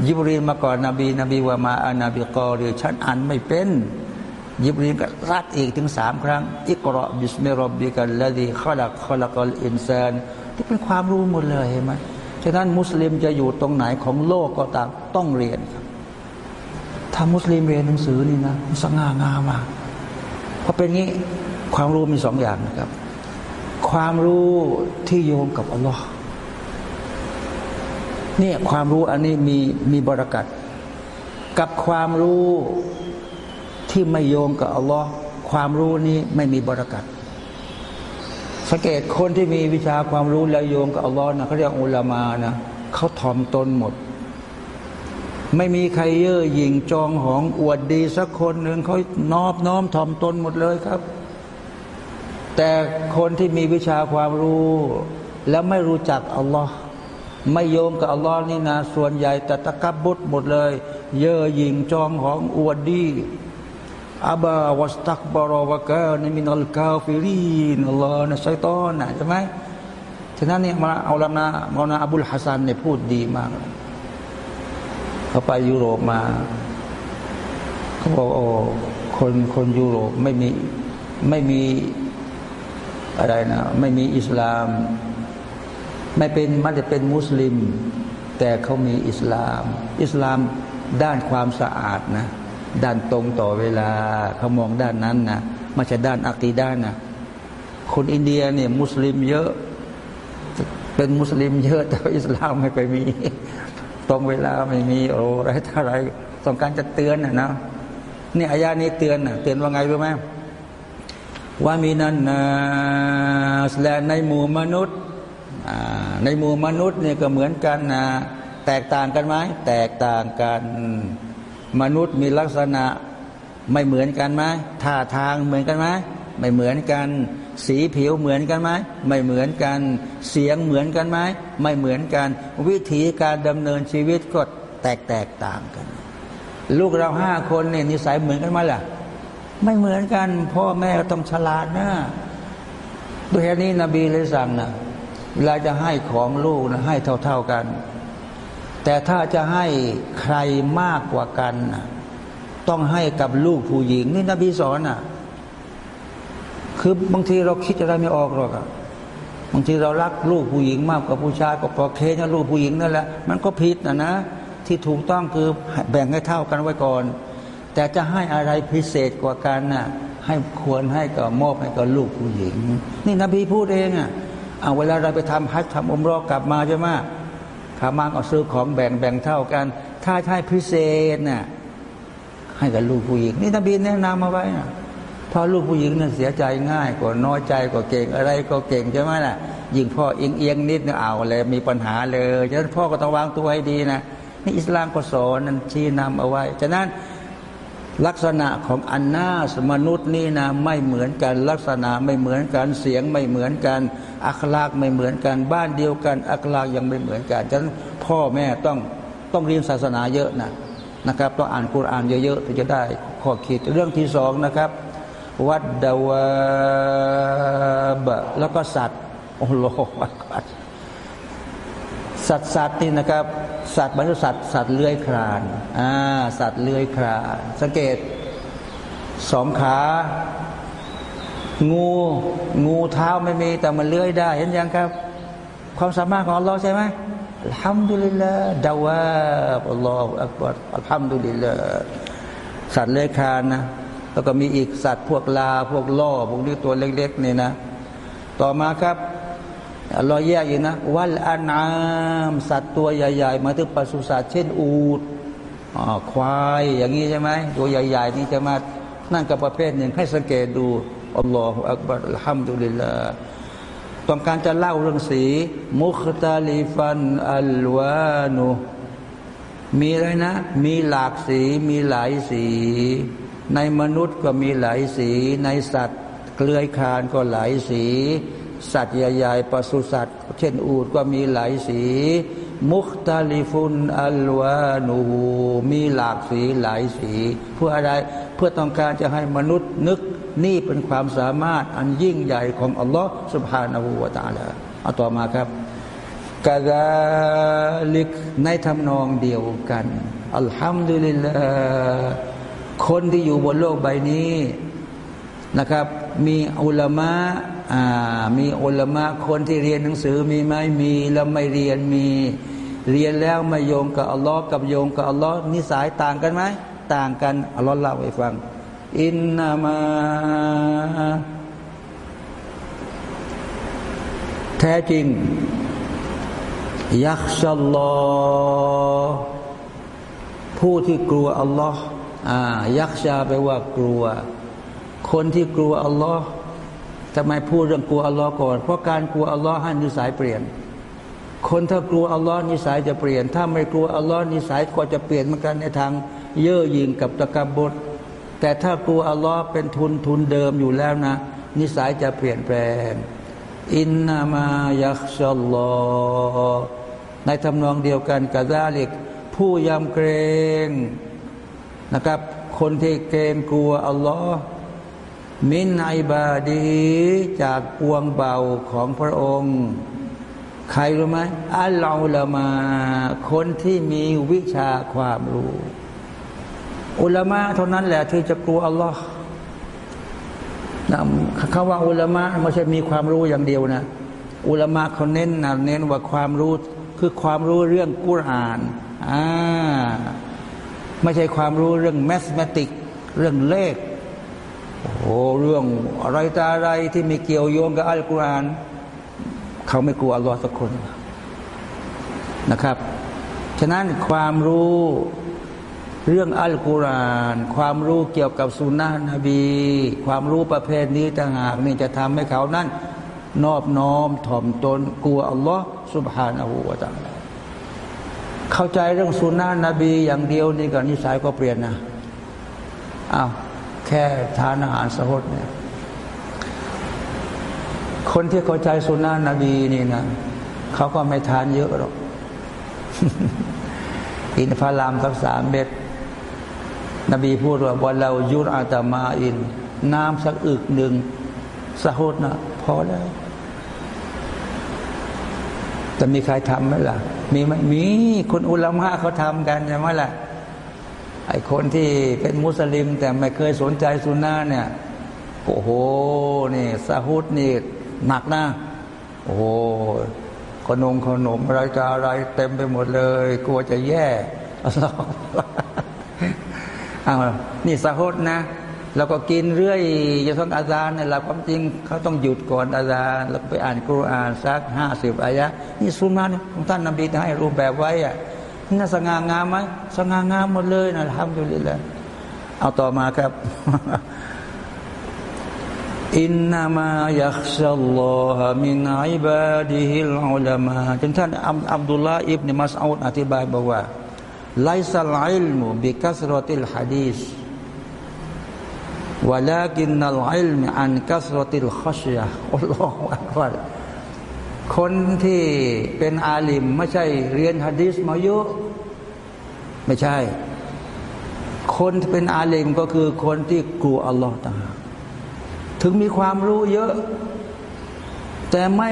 ยิบรีนมาก่อนนบีนบีว่าما أنا بقارئฉันอ่านไม่เป็น ยิบรีลก็รัดอีกถึงสามครั้ง اقرأ باسم ربك الذي خلق خلق الإنسانที่เป็นความรู้หมดเลยเห็นไหมฉะนั้นมุสลิมจะอยู่ตรงไหนของโลกก็ตามต้องเรียนครับถ้ามุสลิมเรียนหนังสือนี่นะสง่างามมากเพราะเป็นงี้ความรู้มีสองอย่างนะครับ ความรู้ที่โยงกับอัลลอฮ์ เนี่ยความรู้อันนี้มีมีบรากัดกับความรู้ที่ไม่โยงกับอัลลอฮ์ความรู้นี้ไม่มีบรากัดสังเกตคนที่มีวิชาความรู้แล้วโยงกับอัลลอฮ์นะเขาเรียกอุลามานะเขาถ่อมตนหมด ไม่มีใครเย่อหยิ่งจองหองอวดดีสักคนหนึ่งเขานอบน้อมถ่อมตนหมดเลยครับ แต่คนที่มีวิชาความรู้ แล้วไม่รู้จักอัลลอฮ์ ไม่โยงกับอัลลอฮ์นี่นะส่วนใหญ่แต่ตะกับบุตรหมดเลย เย่อหยิ่งจองหองอวดดีอับาวัสตักบารวะกาในมินัลกาฟิรีนอัลลอฮ์นะชัยตอนนะใช่ไหมฉะนั้นเนี่ยมาเอาลำนามานาอับุลฮัสซันเนี่ยพูดดีมากเขาไปยุโรปมาเขาบอกโอ้คนคนยุโรปไม่มีไม่มีอะไรนะ ไม่มีอิสลาม ไม่เป็นมันจะเป็นมุสลิม แต่เขามีอิสลาม อิสลามด้านความสะอาดนะ ด้านตรงต่อเวลาเขามองด้านนั้นนะไม่ใช่ด้านอักีด้านนะคนอินเดียเนี่ยมุสลิมเยอะ เป็นมุสลิมเยอะ แต่อิสลามไม่ไปมี ตรงเวลาไม่มีโอ้อะไรท่าไรต้องการจะเตือนนะนะนี่อายานี้เตือนนะเตือนว่าไงรู้ไหมว่ามีนันนาและในหมู่มนุษย์ ในหมู่มนุษย์เนี่ยก็เหมือนกันนะแตกต่างกันไหมแตกต่างกันมนุษย์มีลักษณะไม่เหมือนกันไหมท่าทางเหมือนกันไหมไม่เหมือนกัน สีผิวเหมือนกันไหมไม่เหมือนกัน เสียงเหมือนกันไหมไม่เหมือนกัน วิธีการดำเนินชีวิตก็แตกแตกต่างกัน ลูกเราห้าคนเนี่ยนิสัยเหมือนกันไหมล่ะ ไม่เหมือนกัน พ่อแม่ต้องฉลาดนะด้วยเหตุนี้นบีเลยสั่งนะ เวลาจะให้ของลูกนะให้เท่า ๆกัน แต่ถ้าจะให้ใครมากกว่ากันนะต้องให้กับลูกผู้หญิง นี่นบีสอนอะ คือบางทีเราคิดอะไรไม่ออกหรอกอะบางทีเรารักลูกผู้หญิงมากกว่าผู้ชายก็พอเคนะลูกผู้หญิงนั่นแหละมันก็ผิดนะนะ ที่ถูกต้องคือแบ่งให้เท่ากันไว้ก่อน แต่จะให้อะไรพิเศษกว่ากันน่ะให้ควรให้กับมอบให้กับลูกผู้หญิง นี่นบีพูดเองอะ เอาเวลาเราไปทำฮัจทำอมรอกลับมาใช่ไหมขามาก็ซื้อของแบ่งแบ่งเท่ากัน ถ้าใช้พิเศษน่ะให้กับลูกผู้หญิง นี่นบีแนะนำมาไว้นะพอลูกผู้หญิงเนี่ยเสียใจง่ายกว่าน้อยใจกว่าเก่งอะไรก็เก่งใช่ไหมล่ะยิ่งพ่อเอียงเอียงนิดเนี่ยเอาเลยมีปัญหาเลยฉะนั้นพ่อก็ต้องวางตัวให้ดีนะนี่อิสลามก็สอนนั้นชี้นำเอาไว้ ฉะนั้นลักษณะของอันนาสมนุษย์นี่นะไม่เหมือนกัน ลักษณะไม่เหมือนกันเสียงไม่เหมือนกัน อัคลากไม่เหมือนกัน บ้านเดียวกัน อัคลากยังไม่เหมือนกันฉะนั้นพ่อแม่ต้องต้องเรียนศาสนาเยอะนะนะครับต้องอ่านกุรอานเยอะๆถึงจะได้ข้อคิดเรื่องที่สองนะครับ วัดดาวบะแล้วก็สัตว์โอ้โหสัตว์สัตว์นี่นะครับ สัตว์บรรลุสัตว์สัตว์เลื้อยคลานอ่าสัตว์เลื้อยคลานสังเกตสองขา งูงูเท้าไม่มีแต่มันเลื้อยได้ เห็นยังครับ ความสามารถของเราใช่ไหมอัลฮัมดุลิลลาห์ดาวาบอัลลอฮฺอักบัรอัลฮัมดุลิลลาห์สัตว์เลื้อยคลานนะแล้วก็มีอีกสัตว์พวกลาพวกล่อพวกนี้ตัวเล็กๆนี่นะ ต่อมาครับเรอยแยกอยู่นะ วัลอันามสัตว์ตัวใหญ่ๆ มาถึงปศุสัตว์เช่นอูดควายอย่างนี้ใช่ไหมตัวใหญ่ ๆ นี่จะมานั่นกับประเภทหนึ่งให้สังเกตดู อัลลอฮฺอักบัรอัลฮัมดุลิลลาห์ต้องการจะเล่าเรื่องสี มุคตาลิฟันอัลวานุมีอะไรนะ มีหลากสีมีหลายสี ในมนุษย์ก็มีหลายสี ในสัตว์เกลือยคานก็หลายสี สัตว์ใหญ่ๆปศุสัตว์ เช่นอูดก็มีหลายสี มุคตาลิฟุนอัลวานูมีหลากสีหลายสี เพื่ออะไรเพื่อต้องการจะให้มนุษย์นึก นี่เป็นความสามารถอันยิ่งใหญ่ของอัลลอฮ์สุบฮานาหูวาตาลาเอาต่อมาครับกาซาลิกในทำนองเดียวกัน อัลฮัมดุลิลลาห์คนที่อยู่บนโลกใบนี้นะครับ มีอุลามะอ่ามีอุลามะคนที่เรียนหนังสือมีไหมมีแล้วไม่เรียนมีเรียนแล้วไม่โยงกับอัลลอฮ์กับโยงกับอัลลอฮ์นิสัยต่างกันไหมต่างกันอัลลอฮ์เล่าให้ฟัง อินนามาแท้จริง ยักษ์ชัลลอผู้ที่กลัวอัลลอฮ์อ่ายักษ์ชาแปลว่ากลัว คนที่กลัวอัลลอฮ์ทำไมพูดเรื่องกลัวอัลลอฮ์ก่อน เพราะการกลัวอัลลอฮ์ให้นิสัยเปลี่ยน คนถ้ากลัวอัลลอฮ์นิสัยจะเปลี่ยน ถ้าไม่กลัวอัลลอฮ์นิสัยก็จะเปลี่ยนเหมือนกันในทาง เย่อหยิ่งกับตะกบด แต่ถ้ากลัวอัลลอฮ์เป็นทุนทุนเดิมอยู่แล้วนะ นิสัยจะเปลี่ยนแปลง อินนามายักชัลลอในทำนองเดียวกันกาซาลิก ผู้ยำเกรงนะครับ คนที่เกรงกลัวอัลลอฮ์มินไอบาดีจากปวงเบาของพระองค์ ใครรู้ไหมอัลลอฮ์ละมา คนที่มีวิชาความรู้ อุลามะเท่านั้นแหละที่จะกลัวอัลลอฮ์นะคำว่าอุลามะไม่ใช่มีความรู้อย่างเดียวนะ อุลามะเขาเน้นนะเน้นว่าความรู้คือความรู้เรื่องกุรอานอ่าไม่ใช่ความรู้เรื่องแมสเมติก เรื่องเลขโอ้เรื่องอะไรตาอะไรที่มีเกี่ยวโยงกับอัลกุรอานเขาไม่กลัวอัลลอฮ์สักคนนะครับ ฉะนั้นความรู้ เรื่องอัลกุรอาน ความรู้เกี่ยวกับสุนนะนบี ความรู้ประเภทนี้ต่างหากนี่จะทำให้เขานั้น นอบน้อมถ่อมตนกลัวอัลลอฮ์สุบฮานาหูวาตาเข้าใจเรื่องสุนนะนบีอย่างเดียวนี่ก็นิสัยก็เปลี่ยนนะอ้าวแค่ทานอาหารสหดเนี่ยคนที่เข้าใจสุนนะนบีนี่นะเขาก็ไม่ทานเยอะหรอก อินฟารามสักสามเม็ด นบีพูดว่าวันเรายุรอาตมาอิน น้ำสักอึกหนึ่งสะฮดนะพอแล้ว จะมีใครทำไหมล่ะ มีไหมมีคนอุลามะเขาทำกันใช่ไหมล่ะไอ้คนที่เป็นมุสลิม แต่ไม่เคยสนใจสุนนะเนี่ยโอ้โหนี่สะฮุดนี่หนักนะโอ้โหขนมขนมอะไรจะอะไรเต็มไปหมดเลย กลัวจะแย่ อ้าวนี่สะฮดนะแล้วก็กินเรื่อยจนทั้งอาจารย์เนี่ยเราความจริงเขาต้องหยุดก่อนอาจารย์แล้วไปอ่านกุรอานสักห้าสิบอายะนี่สุนนะของท่านนบีให้รูปแบบไว้อะน่าสง่างามไหมสง่างามหมดเลยนะทำอยู่เลยแหละเอาต่อมาครับอินนามะยักชัลลอฮะมินอิบาดิฮิลอุลามะจนท่านอับดุลลาอิบเนมัสอุดอธิบายบอกว่า ไลซัลอิลมุบิคัสรติลฮะดีษวลากินนัลอิลมอันกัสรติลขชยะอัลลอฮฺอักบารคนที่เป็นอาลิมไม่ใช่เรียนฮะดีษมาเยอะไม่ใช่ คนที่เป็นอาลิมก็คือคนที่กลัวอัลลอฮฺต่างถึงมีความรู้เยอะ แต่ไม่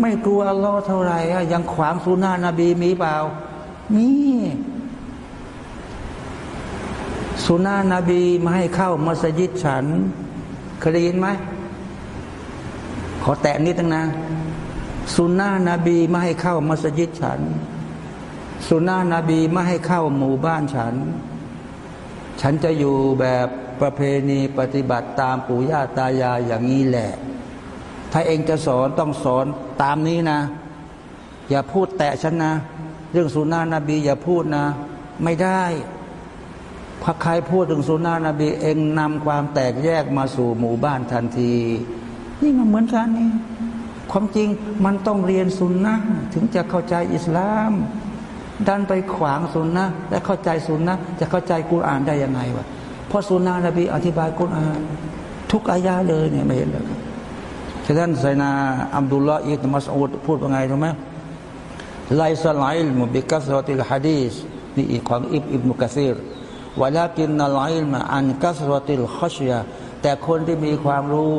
ไม่กลัวอัลลอฮ์เท่าไหร่ยังขวางสุนานะนบีมีเปล่ามี สุนานะบีมาให้เข้ามัสยิดฉันเคยได้ยินไหมขอแตะนิดนึงนะสุนานะบีไม่ให้เข้ามัสยิดฉันสุนานะบีไม่ให้เข้าหมู่บ้านฉัน ฉันจะอยู่แบบประเพณีปฏิบัติตามปู่ย่าตายายอย่างนี้แหละ ถ้าเองจะสอนต้องสอนตามนี้นะ อย่าพูดแตะฉันนะ เรื่องสุนานะบีอย่าพูดนะ ไม่ได้ พอใครพูดถึงสุนานะนบีเองนำความแตกแยกมาสู่หมู่บ้านทันที นี่มันเหมือนกันนี่ความจริงมันต้องเรียนสุนนะถึงจะเข้าใจอิสลาม ดันไปขวางสุนนะและเข้าใจสุนนะจะเข้าใจกุรอานได้ยังไงวะเพราะสุนนะนบีอธิบายกุรอาน ทุกอายาเลยเนี่ยไม่เห็นเลยฉะนั้นไซนาอัมดุลลาอิบมัสอูดพูดว่าไงรู้ไหมไลซาไลลมุบิกัสรติลฮะดีสนี่อีกของอิบอิบมุกะซีร วลากินนลอยมาอันกัสรติลคอชยาแต่คนที่มีความรู้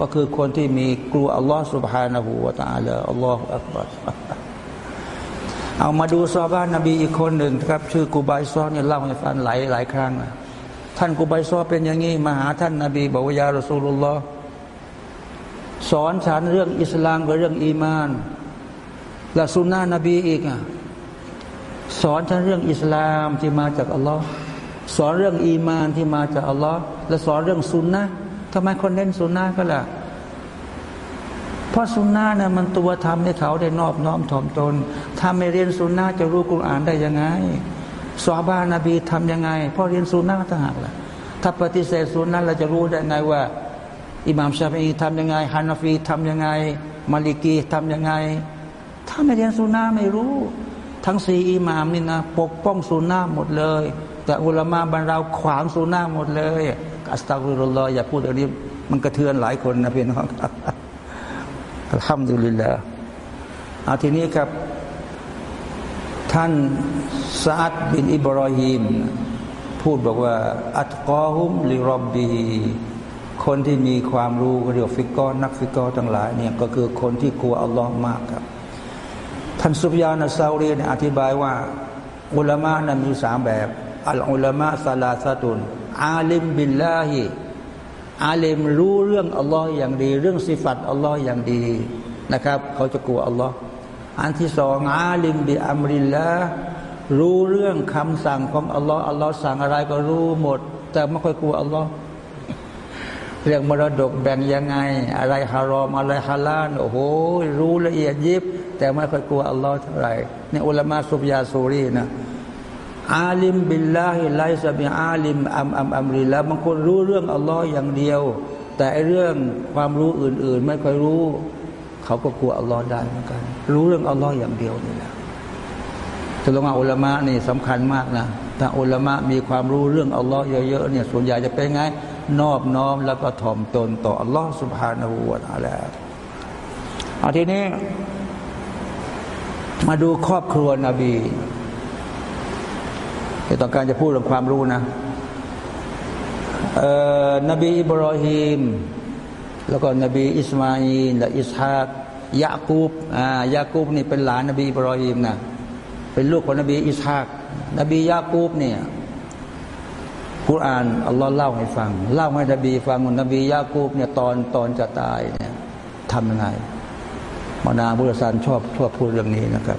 ก็คือคนที่มีกลัวอัลลอฮ์สุบฮานะฮูวาตาละอัลลอฮฺอักบัรเอามาดูซอบ้านนบีอีกคนหนึ่งครับ ชื่อกูบายซอเนี่ยเล่าให้ฟังหลายหลายครั้งท่านกูบายซอเป็นอย่างนี้มาหาท่านนบีบอกว่ายารสูลุลลอฮ์สอนฉันเรื่องอิสลามกับเรื่องอีมาน และซุนนะนบีอีกอะสอนฉันเรื่องอิสลามที่มาจากอัลลอฮ์ สอนเรื่องอีมานที่มาจากอัลลอฮ์และสอนเรื่องสุนนะทำไมคนเล่นสุนนะก็ล่ะเพราะสุนนะนะมันตัวทำให้เขาได้นอบน้อมถ่อมตน ถ้าไม่เรียนสุนนะจะรู้กุรอานได้ยังไงสวาบานาบีทํำยังไงเพราะเรียนสุนนะต่างหากล่ะถ้าปฏิเสธสุนนะเราจะรู้ได้ไงว่า อิหม่ามชาฟีทำยังไงฮานาฟีทำยังไง มาลิกีทำยังไง ถ้าไม่เรียนสุนนะไม่รู้ ทั้งสี่อิหม่ามนี่นะปกป้องสุนนะหมดเลย แต่อุลามาบ้านเราขวางสุนาหมดเลยأستغفر اللهอย่าพูดอันนี้ มันกระเทือนหลายคนนะพี่น้องอัลฮัมดุลิลลาห์อาทีนี้ครับ ท่านซาดบินอิบรอฮิมพูดบอกว่า أتقاهم لربهคนที่มีความรู้เรียกฟิกกอนักฟิกกอทั้งหลายเนี่ยก็คือคนที่กลัวอัลลอฮ์มากครับ ท่านสุฟยานอัษเษารีย์อธิบายว่า อุลามะนั้นมีสามแบบ العلماء ثلاثة عالم بالله عالم รู้เรื่องอัลลอฮ์อย่างดี เรื่องสิฟัตอัลลอฮ์อย่างดีนะครับ เขาจะกลัวอัลลอฮ์อันที่สองعالم بأمر اللهรู้เรื่องคำสั่งของอัลลอฮ์อัลลอฮ์สั่งอะไรก็รู้หมด แต่ไม่ค่อยกลัวอัลลอฮ์เรื่องมรดกแบ่งยังไง อะไรฮารอมอะไรฮาลาลโอ้โหรู้ละเอียดยิบ แต่ไม่ค่อยกลัวอัลลอฮ์เท่าไหร่เนี่ยอุลามะสุฟยานอัษเษารีย์นะ عالم بالله ليس بعالم أم أم أمر اللهบางคนรู้เรื่องอัลลอฮ์อย่างเดียว แต่เรื่องความรู้อื่น ๆ ไม่ค่อยรู้ เขาก็กลัวอัลลอฮ์ได้เหมือนกัน รู้เรื่องอัลลอฮ์อย่างเดียวนี่แหละจะลงมาอุลามะนี่สำคัญมากนะถ้าอุลามะมีความรู้เรื่องอัลลอฮ์เยอะๆเนี่ยส่วนใหญ่จะเป็นไง นอบน้อมแล้วก็ถ่อมตนต่ออัลลอฮ์สุบฮานาหูวาตาลาเอาทีนี้ มาดูครอบครัวนบี ที่ต้องการจะพูดเรื่องความรู้นะนบีอิบรอฮิมแล้วก็นบีอิสมาอินและอิสฮากยาคูบอ่ายาคูบนี่เป็นหลานนบีอิบรอฮิมนะเป็นลูกของนบีอิสฮากนบียาคูบเนี่ยกุรอานอัลลอฮ์เล่าให้ฟัง เล่าให้นบีฟังว่านบียาคูบเนี่ยตอนตอนจะตายเนี่ยทำยังไงมานาบุรสันชอบชอบพูดเรื่องนี้นะครับ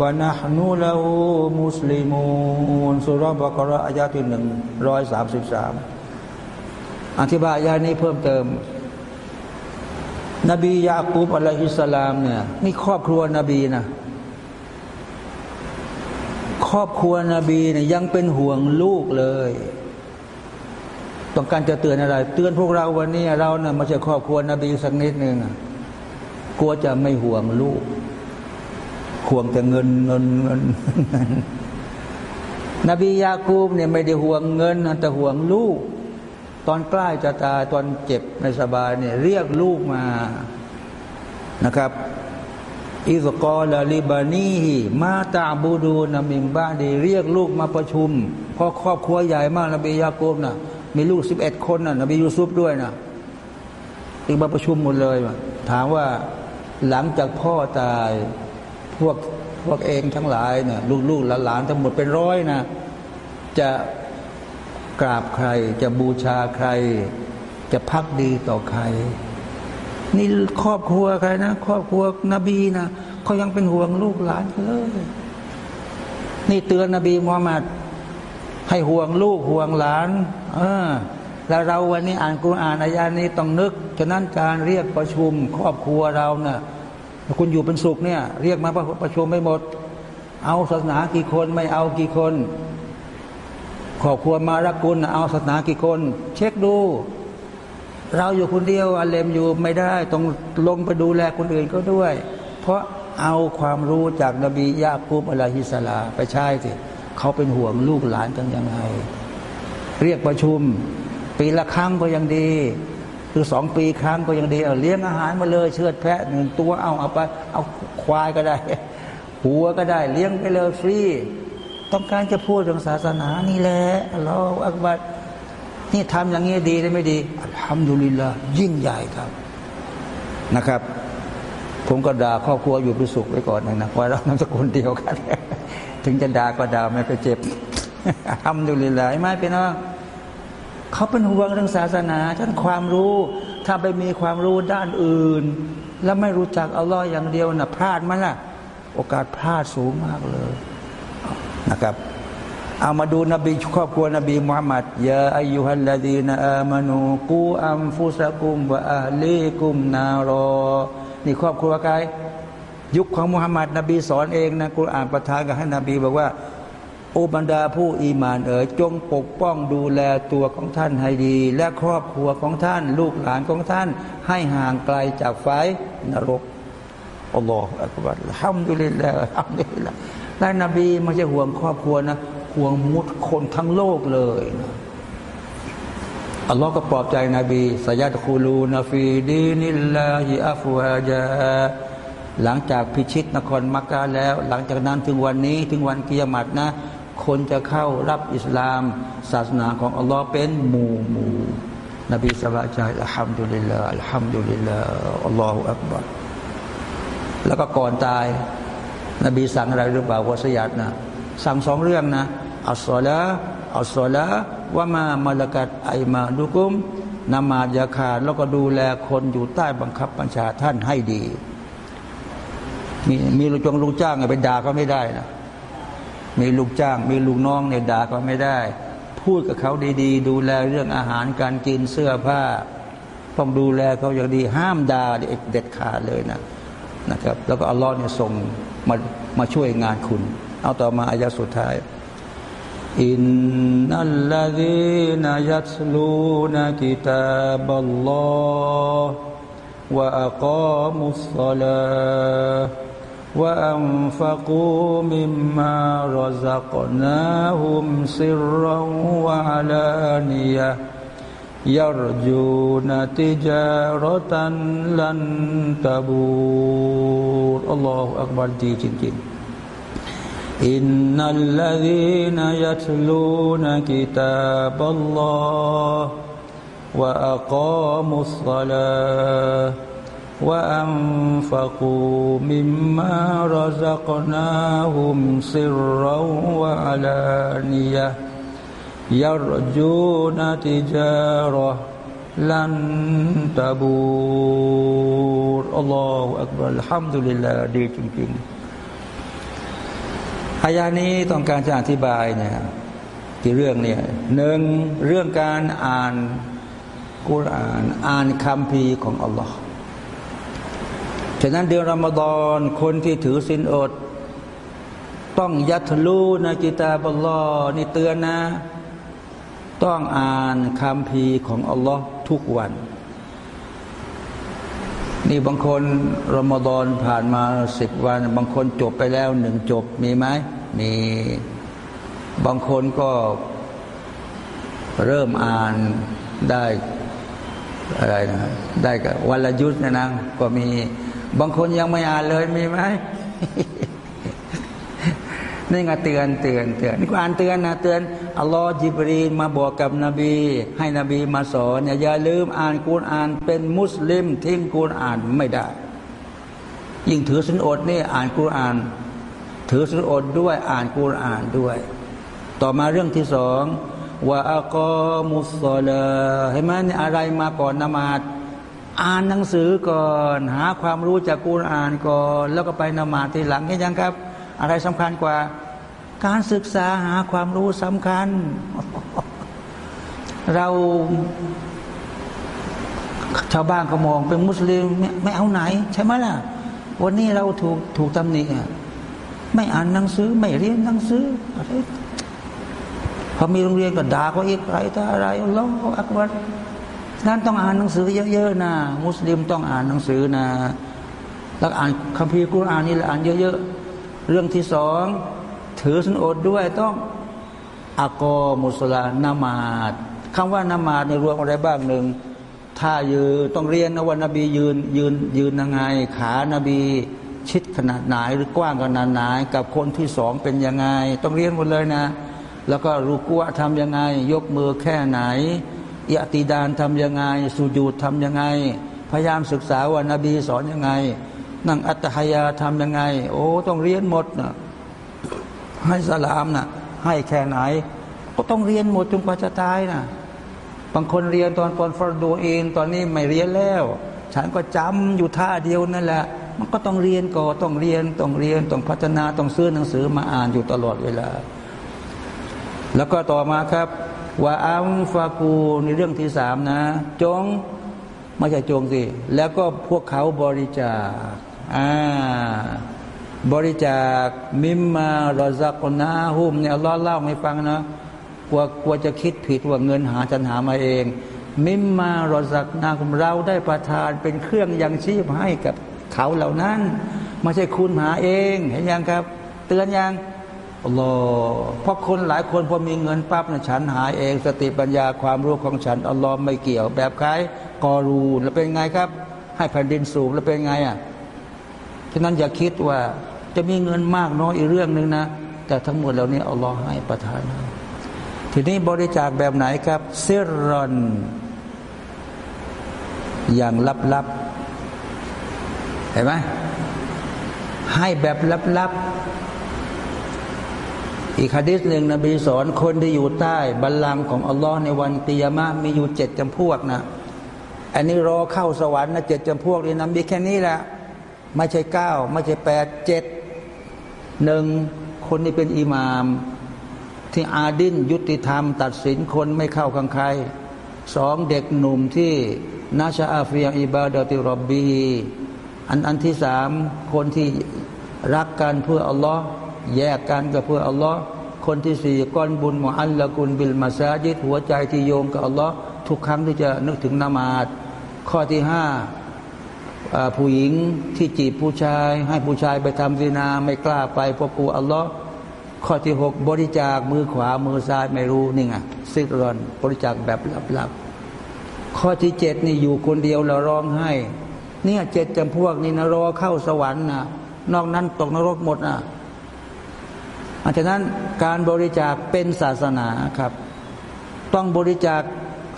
ونحن له مسلمون สุรบกรอายาที่หนึ่งร้อยสามสิบสามอธิบายยานี้เพิ่มเติม นบียาคูบอะลัยฮิสลามเนี่ยนี่ครอบครัวนบีนะครอบครัวนบีเนี่ยยังเป็นห่วงลูกเลย ต้องการจะเตือนอะไร เตือนพวกเราวันนี้เราเนะ่ยมาจะครอบครัวนบีสักนิดหนึ่งกลัวจะไม่ห่วงลูก ห่วงแต่เงินเงินเงินนบียาคูบเนี่ยไม่ได้ห่วงเงินแต่ห่วงลูก ตอนใกล้จะตายตอนเจ็บไม่สบายเนี่ยเรียกลูกมานะครับอิสกอลาลิบานีมาตาบูดูนามิมบ้าดี เรียกลูกมาประชุมเพราะครอบครัวใหญ่มากนบียาโกบนะมีลูกสิบเอ็ดคนนะนบียูซุฟด้วยนะอีกมาประชุมหมดเลย ถามว่าหลังจากพ่อตาย พวกพวกเองทั้งหลายเนี่ยลูกๆหลานๆทั้งหมดเป็นร้อยนะ จะกราบใคร จะบูชาใคร จะพักดีต่อใคร นี่ครอบครัวใครนะครอบครัวนบีนะเขายังเป็นห่วงลูกหลานเลยนี่เตือนนบีมุฮัมมัดให้ห่วงลูกห่วงหลานเออแล้วเราวันนี้อ่านกุรอานอายานี้ต้องนึก ฉะนั้นการเรียกประชุมครอบครัวเราเนะ่ะ คุณอยู่เป็นสุขเนี่ย เรียกมาประชุมไม่หมด เอาศาสนากี่คนไม่เอากี่คนครอบครัวมารักกุลเอาศาสนากี่คน เช็คดู เราอยู่คนเดียวอาเลมอยู่ไม่ได้ต้องลงไปดูแลคนอื่นก็ด้วย เพราะเอาความรู้จากนบียาคูบอัลฮิสลาไปใช้สิเขาเป็นห่วงลูกหลานกันยังไง เรียกประชุม ปีละครั้งก็ยังดี คือสองปีครั้งก็ยังดีเอาเลี้ยงอาหารมาเลยเชือดแพะหนึ่งตัวเอาเอาไปเอาควายก็ได้ หัวก็ได้ เลี้ยงไปเลยฟรีต้องการจะพูดเรื่องศาสนานี่แหละเราอักบัดนี่ทำอย่างนี้ดีได้ไม่ดีอัลฮัมดุลิลละยิ่งใหญ่ครับนะครับ ผมก็ด่าครอบครัวอยู่พิสุขไว้ก่อนนะว่าเรานามสกุลเดียวกัน ถึงจะด่าก็ด่าไม่ไปเจ็บทำดูลิลละไม่เป็นว่า เขาเป็นห่วงเรื่องศาสนาท่านความรู้ ถ้าไปมีความรู้ด้านอื่น แล้วไม่รู้จักอัลลอฮ์อย่างเดียวนะ่ะพลาดมั้ยล่ะ โอกาสพลาดสูงมากเลยนะครับเอามาดูนบีครอบครัวนบีมุฮัมมัดยาอายุฮัลลาดีนอามานูกูอัมฟุสกุมวะอาลีกุมนารอ นี่ครอบครัวกายยุคของมุฮัมมัดนบีสอนเองนะกุรอานประทานกับให้นบีบอกว่า โอบรรดาผู้อีมานเอ๋ยจงปกป้องดูแลตัวของท่านให้ดี และครอบครัวของท่าน ลูกหลานของท่าน ให้ห่างไกลจากไฟนรกอัลลอฮฺอักบัรห้ามดุลิลลาห้ามดุลิลลาและนบีไม่ใช่ห่วงครอบครัวนะห่วงมุดคนทั้งโลกเลยนะอัลลอฮ์ก็ปลอบใจนบีสยัดคูลูนฟีดีนิลลาฮิอัฟวาจาหลังจากพิชิตนครมักกะแล้ว หลังจากนั้นถึงวันนี้ถึงวันกิยามัตนะ คนจะเข้ารับอิสลาม ศาสนาของอัลลอฮ์เป็นหมู่หมู่นบีสบายใจอัลฮัมดุลิลลาห์อัลฮัมดุลิลลาห์อัลลอฮฺอักบัรแล้วก็ก่อนตาย นบีสั่งอะไรหรือเปล่าวะสยัดนะสั่งสองเรื่องนะอัสซอละอัสซอละว่ามามาลกัดไอมาดุกุมนมาจาขาดแล้วก็ดูแลคนอยู่ใต้บังคับบัญชาท่านให้ดี มีมีลูกจงลูกจ้างไปด่าก็ไม่ได้นะ มีลูกจ้าง มีลูกน้องเนี่ยด่าก็ไม่ได้ พูดกับเขาดีๆ ดูแลเรื่องอาหารการกินเสื้อผ้า ต้องดูแลเขาอย่างดีห้ามด่าเด็ดขาดเลยนะนะครับ แล้วก็อัลลอฮ์เนี่ยส่งมามาช่วยงานคุณ เอาต่อมาอายะสุดท้ายอินนัลลดีนยัตลูนกิตาบัลลอฮ์วะ อักามุสซาลา وأنفقوا مما رزقناهم سرا وعلانية يرجون تجارة لن تبور الله أكبر ดีจริงๆ إن الذين يتلون كتاب الله وأقاموا الصلاة وأنفقوا مما رزقناهم سرا وعلانية يرجون تجارة لن تبور الله أكبر الحمد لله ดีจริงๆอายานี้ต้องการจะอธิบายเนี่ยที่เรื่องเนี่ยหนึ่งเรื่องการอ่านกุรอานอ่านคำพีของอัลลอฮ์ ฉะนั้นเดือนรอมฎอนคนที่ถือสินอด ต้องยัตลูนะกิตาบัลลอนี่เตือนนะ ต้องอ่านคำพีของอัลลอฮ์ทุกวัน นี่บางคนรอมฎอนผ่านมาสิบวัน บางคนจบไปแล้วหนึ่งจบมีไหมมีบางคนก็เริ่มอ่านได้อะไรนะได้กับวันละยุทธนะนะก็มี บางคนยังไม่อ่านเลยมีไหมนี่ไงเตือนเตือนเตือนนี่ก็อ่านเตือนนะเตือนอัลลอฮ์จิบรีมาบอกกับนบี ให้นบีมาสอนอย่าลืมอ่านกูรอ่านเป็นมุสลิม ทิ้งกูรอ่านไม่ได้ ยิ่งถือสินอดนี่อ่านกูรอ่าน ถือสุอดด้วยอ่านกุรอ่านด้วย ต่อมาเรื่องที่สองว่าอัลกอมุสลาเห็นไหมอะไรมาก่อนนมาด อ่านหนังสือก่อน หาความรู้จากกุรอานก่อน แล้วก็ไปนมาทีหลังเห็นยังครับ อะไรสำคัญกว่า การศึกษาหาความรู้สำคัญ เราชาวบ้านก็มองเป็นมุสลิมไม่เอาไหน ใช่ไหมล่ะ วันนี้เราถูกถูกตำหนิไม่อ่านหนังสือ ไม่เรียนหนังสืออะไรพอมีโรงเรียนก็ด่าเขาอีกอะไรต่ออะไรอัลลอฮฺอักบัร นั้นต้องอ่านหนังสือเยอะๆนะมุสลิมต้องอ่านหนังสือนะแล้วอ่านคัมภีร์กุรอานนี่แหละอ่านเยอะๆเรื่องที่สองถือสุนอดด้วยต้องอากอมุสลานามาดคำว่านามาดในรวมอะไรบ้างหนึ่งถ้ายืนต้องเรียนนะวันนบียืนยืนยืนยังไง ขานบีชิดขนาดไหนหรือกว้างขนาดไหนกับคนที่สองเป็นยังไง ต้องเรียนหมดเลยนะ แล้วก็รูกัวทำยังไง ยกมือแค่ไหน อิอติดานทำยังไงสุญูดทำยังไง พยายามศึกษาว่านบีสอนยังไง นั่งอัตหยาทำยังไง โอ้ต้องเรียนหมดนะให้สลามนะให้แค่ไหน ก็ต้องเรียนหมดจนกว่าจะตายนะบางคนเรียนตอนปอนฟอร์ดูเองตอนนี้ไม่เรียนแล้ว ฉันก็จำอยู่ท่าเดียวนั่นแหละ มันก็ต้องเรียนก่อต้องเรียนต้องเรียนต้องพัฒนาต้องซื้อหนังสือมาอ่านอยู่ตลอดเวลา แล้วก็ต่อมาครับ ว่าอัมฟากูในเรื่องที่สามนะ จงไม่ใช่จงสิ แล้วก็พวกเขาบริจาคอ่าบริจาคมิมมารอซักนาฮุมเนี่ยลลอเล่าให้ฟังนะกลัวกลัวจะคิดผิดว่าเงินหาจันหามาเอง มิมมารอซักนาฮุมเราได้ประทานเป็นเครื่องยังชีพให้กับเขาเหล่านั้นไม่ใช่คุณหาเอง เห็นยังครับ เตือนยัง อัลลอฮ์เพราะคนหลายคนพอมีเงินปั๊บนะฉันหายเองสติปัญญาความรู้ของฉันอัลลอฮ์ไม่เกี่ยวแบบคล้ายกอรูนแล้วเป็นไงครับ ให้แผ่นดินสูงแล้วเป็นไงอะฉะนั้นอย่าคิดว่าจะมีเงินมากน้อยอีกเรื่องหนึ่งนะ แต่ทั้งหมดเหล่านี้อัลลอฮ์ให้ประทานทีนี้บริจาคแบบไหนครับ เซรอน อย่างลับๆเห็นไหมให้แบบลับๆ อีกฮะดิษหนึ่งนบีสอนคนที่อยู่ใต้ บัลลังก์ของอัลลอฮ์ในวันกิยามะมีอยู่เจ็ดจำพวกนะ อันนี้รอเข้าสวรรค์นะเจ็ดจำพวกนี้นะมีแค่นี้แหละไม่ใช่เก้าไม่ใช่แปดเจ็ดหนึ่งคนที่เป็นอิหมาม ที่อาดินยุติธรรม ตัดสินคนไม่เข้าข้างใครสองเด็กหนุ่มที่นาชาอาฟียอิบาดติรบบีอันอันที่สามคนที่รักกันเพื่ออัลลอฮ์ แยกกันก็เพื่ออัลลอฮ์คนที่สี่ก้อนบุญมอัลละกุลบิลมาซาจิดหัวใจที่โยงกับอัลลอฮ์ทุกครั้งที่จะนึกถึงนามาดข้อที่ห้าผู้หญิงที่จีบผู้ชาย ให้ผู้ชายไปทำซีนาไม่กล้าไปเพราะกลัวอัลลอฮ์ข้อที่หกบริจาคมือขวามือซ้ายไม่รู้นี่ไงซิกรอนบริจาคแบบลับๆข้อที่เจ็ดนี่อยู่คนเดียวเราร้องไห้เนี่ยเจ็ดจำพวกนี่นะรอเข้าสวรรค์นะนอกนั้นตกนรกหมดนะ อาฉะนั้นการบริจาคเป็นศาสนาครับ ต้องบริจาค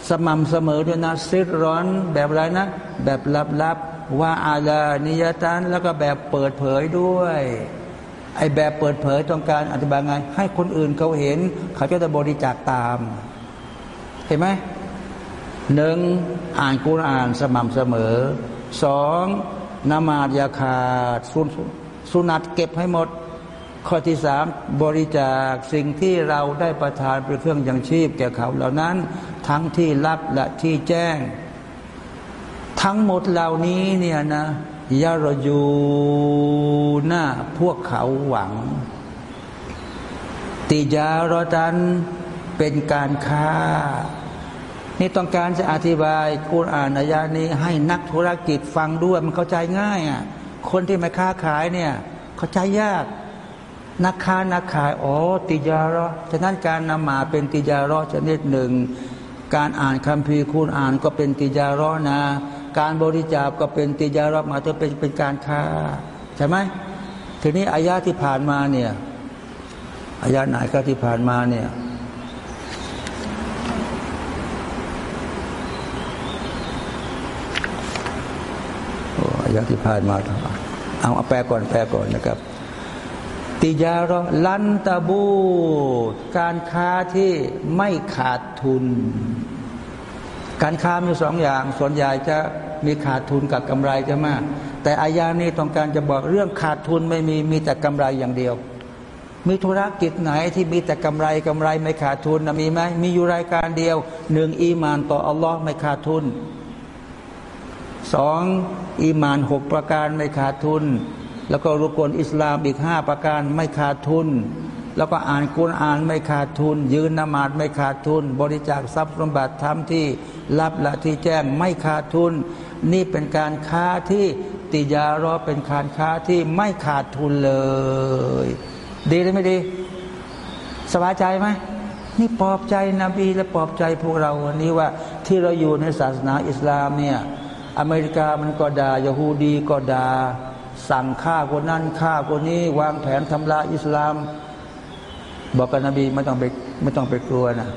สม่ำเสมอด้วยนะซิดร้อนแบบไรนะ แบบลับๆว่าอาลานิยตันแล้วก็แบบเปิดเผยด้วยไอ้แบบเปิดเผยต้องการอธิบายไงให้คนอื่นเขาเห็น เขาจะได้บริจาคตาม เห็นไหมหนึ่งอ่านกุรอ่านสม่ำเสมอสองนามาดยาขาดสุนสุนัตเก็บให้หมด ข้อที่สามบริจาคสิ่งที่เราได้ประทานเป็นเครื่องยังชีพ แก่เขาเหล่านั้น ทั้งที่ลับและที่แจ้ง ทั้งหมดเหล่านี้เนี่ยนะยารยูหน้าพวกเขาหวัง ติจารตันเป็นการค้า นี่ต้องการจะอธิบายคุรานอายานี้ ให้นักธุรกิจฟังด้วยมันเข้าใจง่ายอะคนที่มาค้าขายเนี่ย เข้าใจยาก นักค้านักขายอ๋อติยารอฉะนั้นการนมาเป็นติยารอชนิดหนึ่ง การอ่านคัมภีร์คุณอ่านก็เป็นติยารอนะ การบริจาคก็เป็นติยารอมาจะเป็นเป็นการค้าใช่ไหมทีนี้อายาที่ผ่านมาเนี่ยอายาไหนก็ที่ผ่านมาเนี่ยยะที่ผ่านมาเอาเอาแปลก่อนแปลก่อนนะครับ ติยารอลันตะบู การค้าที่ไม่ขาดทุน การค้ามีสองอย่าง ส่วนใหญ่จะมีขาดทุนกับกำไรจะมาก แต่อายานี้ต้องการจะบอกเรื่องขาดทุนไม่มีมีแต่กำไรอย่างเดียว มีธุรกิจไหนที่มีแต่กำไรกำไรไม่ขาดทุนนะมีไหมมีอยู่รายการเดียวหนึ่งอีมานต่ออัลลอฮ์ไม่ขาดทุนสองอีมานหกประการไม่ขาดทุน แล้วก็รุกลอิสลามอีกห้าประการไม่ขาดทุน แล้วก็อ่านกุรอ่านไม่ขาดทุน ยืนนมาดไม่ขาดทุน บริจาคทรัพย์สมบัติทำที่รับและที่แจ้งไม่ขาดทุน นี่เป็นการค้าที่ติยารอเป็นการค้าที่ไม่ขาดทุนเลย ดีหรือไม่ดี สบายใจไหมนี่ปลอบใจนบีและปลอบใจพวกเราวันนี้ว่าที่เราอยู่ในศาสนาอิสลามเนี่ยอเมริกามันก็ด่ายาฮูดีก็ด่า สั่งฆ่าคนนั้นฆ่าคนนี้ วางแผนทำลายอิสลาม บอกกับนบีไม่ต้องไปไม่ต้องไปกลัวนะ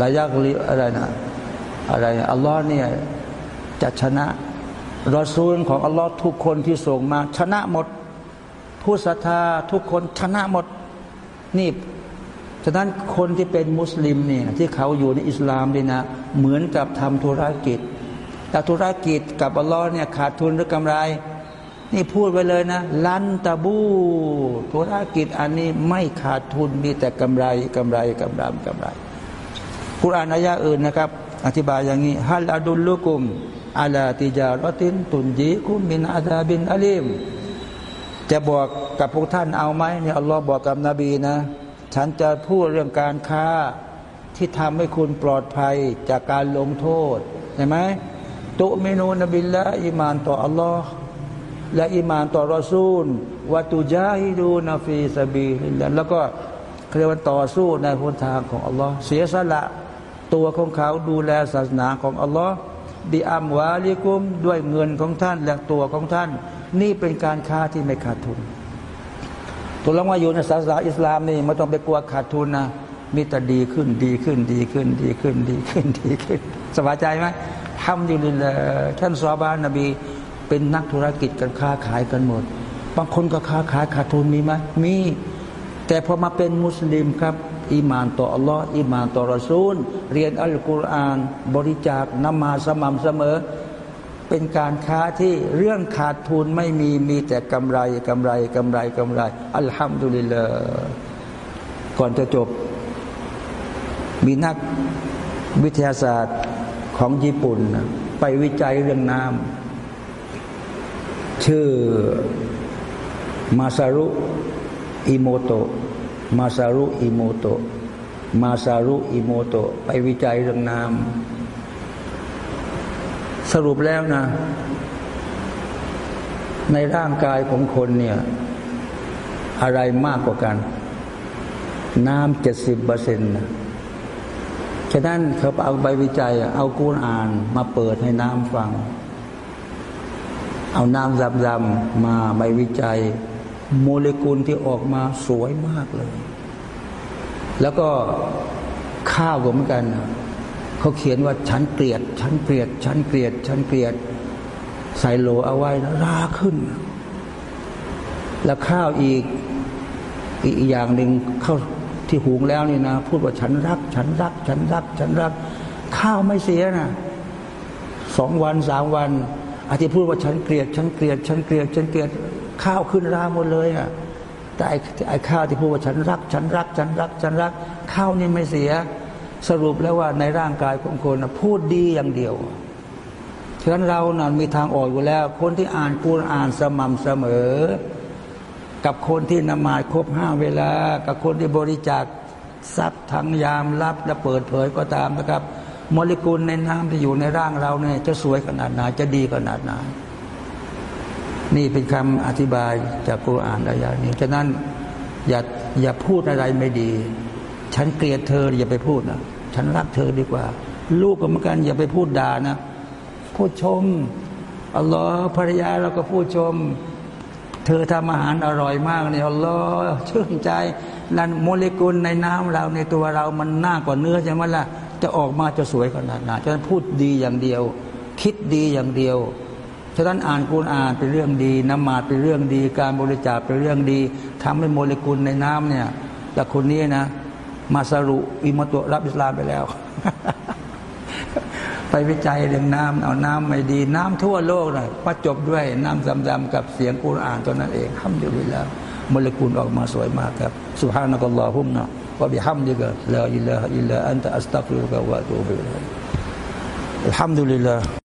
ลายักลิอะไรนะอะไรอัลลอฮ์เนี่ยจะชนะรอซูลของอัลลอฮ์ทุกคนที่ส่งมา ชนะหมด ผู้ศรัทธาทุกคนชนะหมดนี่ฉะนั้นคนที่เป็นมุสลิมเนี่ยที่เขาอยู่ในอิสลามนี่นะ เหมือนกับทำธุรกิจ แต่ธุรกิจกับอัลลอฮ์เนี่ยขาดทุนหรือกำไร นี่พูดไปเลยนะ ลันตะบู ธุรกิจอันนี้ไม่ขาดทุนมีแต่กำไรกำไรกำไรกำไรกุรานอายะอื่นนะครับ อธิบายอย่างนี้ฮัลอดุลลุกุมอาลาติจารติน ตุนจีกุมมินอาดาบินอาลิมจะบอกกับพวกท่านเอาไหมเนี่ยอัลลอฮ์บอกกับนบีนะ ฉันจะพูดเรื่องการค้าที่ทำให้คุณปลอดภัยจากการลงโทษใช่ไหม ตุเมนูนบิลละอิมานต่ออัลลอฮ์และอิมานต่อรอซูลวะตุจาฮิดูนฟีสบีแล้วก็เรียกว่าต่อสู้ในหนทางของอัลลอฮ์เสียสละตัวของเขาดูแลศาสนาของอัลลอฮ์บิอัมวาลิกุมด้วยเงินของท่านและตัวของท่าน นี่เป็นการค้าที่ไม่ขาดทุนตัวละว่าอยู่ในศาสนาอิสลามนี่ไม่ต้องไปกลัวขาดทุนนะมีแต่ดีขึ้นดีขึ้นดีขึ้นดีขึ้นดีขึ้นดีขึ้นสบายใจไหม ทำอยู่เลยท่านซอบานนบี เป็นนักธุรกิจกันค้าขายกันหมด บางคนก็ค้าขายขาดทุนมีไหมมี แต่พอมาเป็นมุสลิมครับอีมานต่ออัลลอฮ์อีมานต่อรอซูล เรียนอัลกุรอาน บริจาคนมาสม่ำเสมอ เป็นการค้าที่เรื่องขาดทุนไม่มีมีแต่กำไรกำไรกำไรกำไร อัลฮัมดุลิลลาห์ก่อนจะจบ มีนักวิทยาศาสตร์ ของญี่ปุ่น ไปวิจัยเรื่องน้ำชื่อมาซารุอิโมโตะมาซารุอิโมโตะมาซารุอิโมโตะไปวิจัยเรื่องน้ำสรุปแล้วนะ ในร่างกายของคนเนี่ย อะไรมากกว่ากัน น้ำเจ็ดสิบเปอร์เซ็นต์นะ ฉะนั้นเขาเอาใบวิจัย เอากูนอ่านมาเปิดให้น้ำฟัง เอาน้ำดำๆมาใบวิจัย โมเลกุลที่ออกมาสวยมากเลย แล้วก็ข้าวก็เหมือนกัน เขาเขียนว่าฉันเกลียด ฉันเกลียด ฉันเกลียด ฉันเกลียด ใส่โหลเอาไว้นะราขึ้น แล้วข้าวอีกอีกอย่างหนึ่งเข้า ที่หุงแล้วนี่นะ พูดว่าฉันรัก ฉันรัก ฉันรัก ฉันรัก ข้าวไม่เสียนะสองวันสามวันอาจจะพูดว่าฉันเกลียด ฉันเกลียด ฉันเกลียด ฉันเกลียด ข้าวขึ้นราหมดเลยอะแต่ไอ้ข้าวที่พูดว่าฉันรัก ฉันรัก ฉันรัก ฉันรัก ข้าวนี่ไม่เสีย สรุปแล้วว่าในร่างกายของคนนะพูดดีอย่างเดียวฉะนั้นเรานะ่ะมีทางออกอยู่แล้ว คนที่อ่านกูรอ่านสม่ำเสมอ กับคนที่นมาดครบห้าเวลา กับคนที่บริจาคทรัพย์ทั้งยามรับและเปิดเผยก็ตามนะครับโมเลกุลในน้ำที่อยู่ในร่างเราเนี่ยจะสวยขนาดไหนจะดีขนาดไหนนี่เป็นคำอธิบายจากกุรอานอายานี้ฉะนั้นอย่าอย่าพูดอะไรไม่ดี ฉันเกลียดเธออย่าไปพูดนะฉันรักเธอดีกว่า ลูกก็เหมือนกันอย่าไปพูดด่านะ พูดชมอัลลอฮ์ภรรยาเราก็พูดชม เธอทำอาหารอร่อยมากเนี่ยอัลลอฮ์ชื่นใจนั่นโมเลกุลในน้ำเราในตัวเรามันน่ากว่าเนื้อใช่ไหมล่ะจะออกมาจะสวยขนาดไหนฉะนั้นพูดดีอย่างเดียว คิดดีอย่างเดียวฉะนั้นอ่านกุรอานเป็นเรื่องดีน้ำมาดเป็นเรื่องดี การบริจาคเป็นเรื่องดีทำให้โมเลกุลในน้ำเนี่ยแต่คนนี้นะ มาสรุอิมตุรับอิสลามไปแล้ว ไปวิจัยเรื่องน้ำเอาน้ำไม่ดี น้ำทั่วโลกนะประจบด้วยน้ำดำๆกับเสียงกุรอานตัวนั้นเองทำอยู่แล้วโมเลกุลออกมาสวยมากครับสุภานักลลอฮุมนะวะบิฮัมดิกะลาอิลลาอิลลาอันตะอัสตัฟิรุกะวะตูบิลฮัมดุลิลลา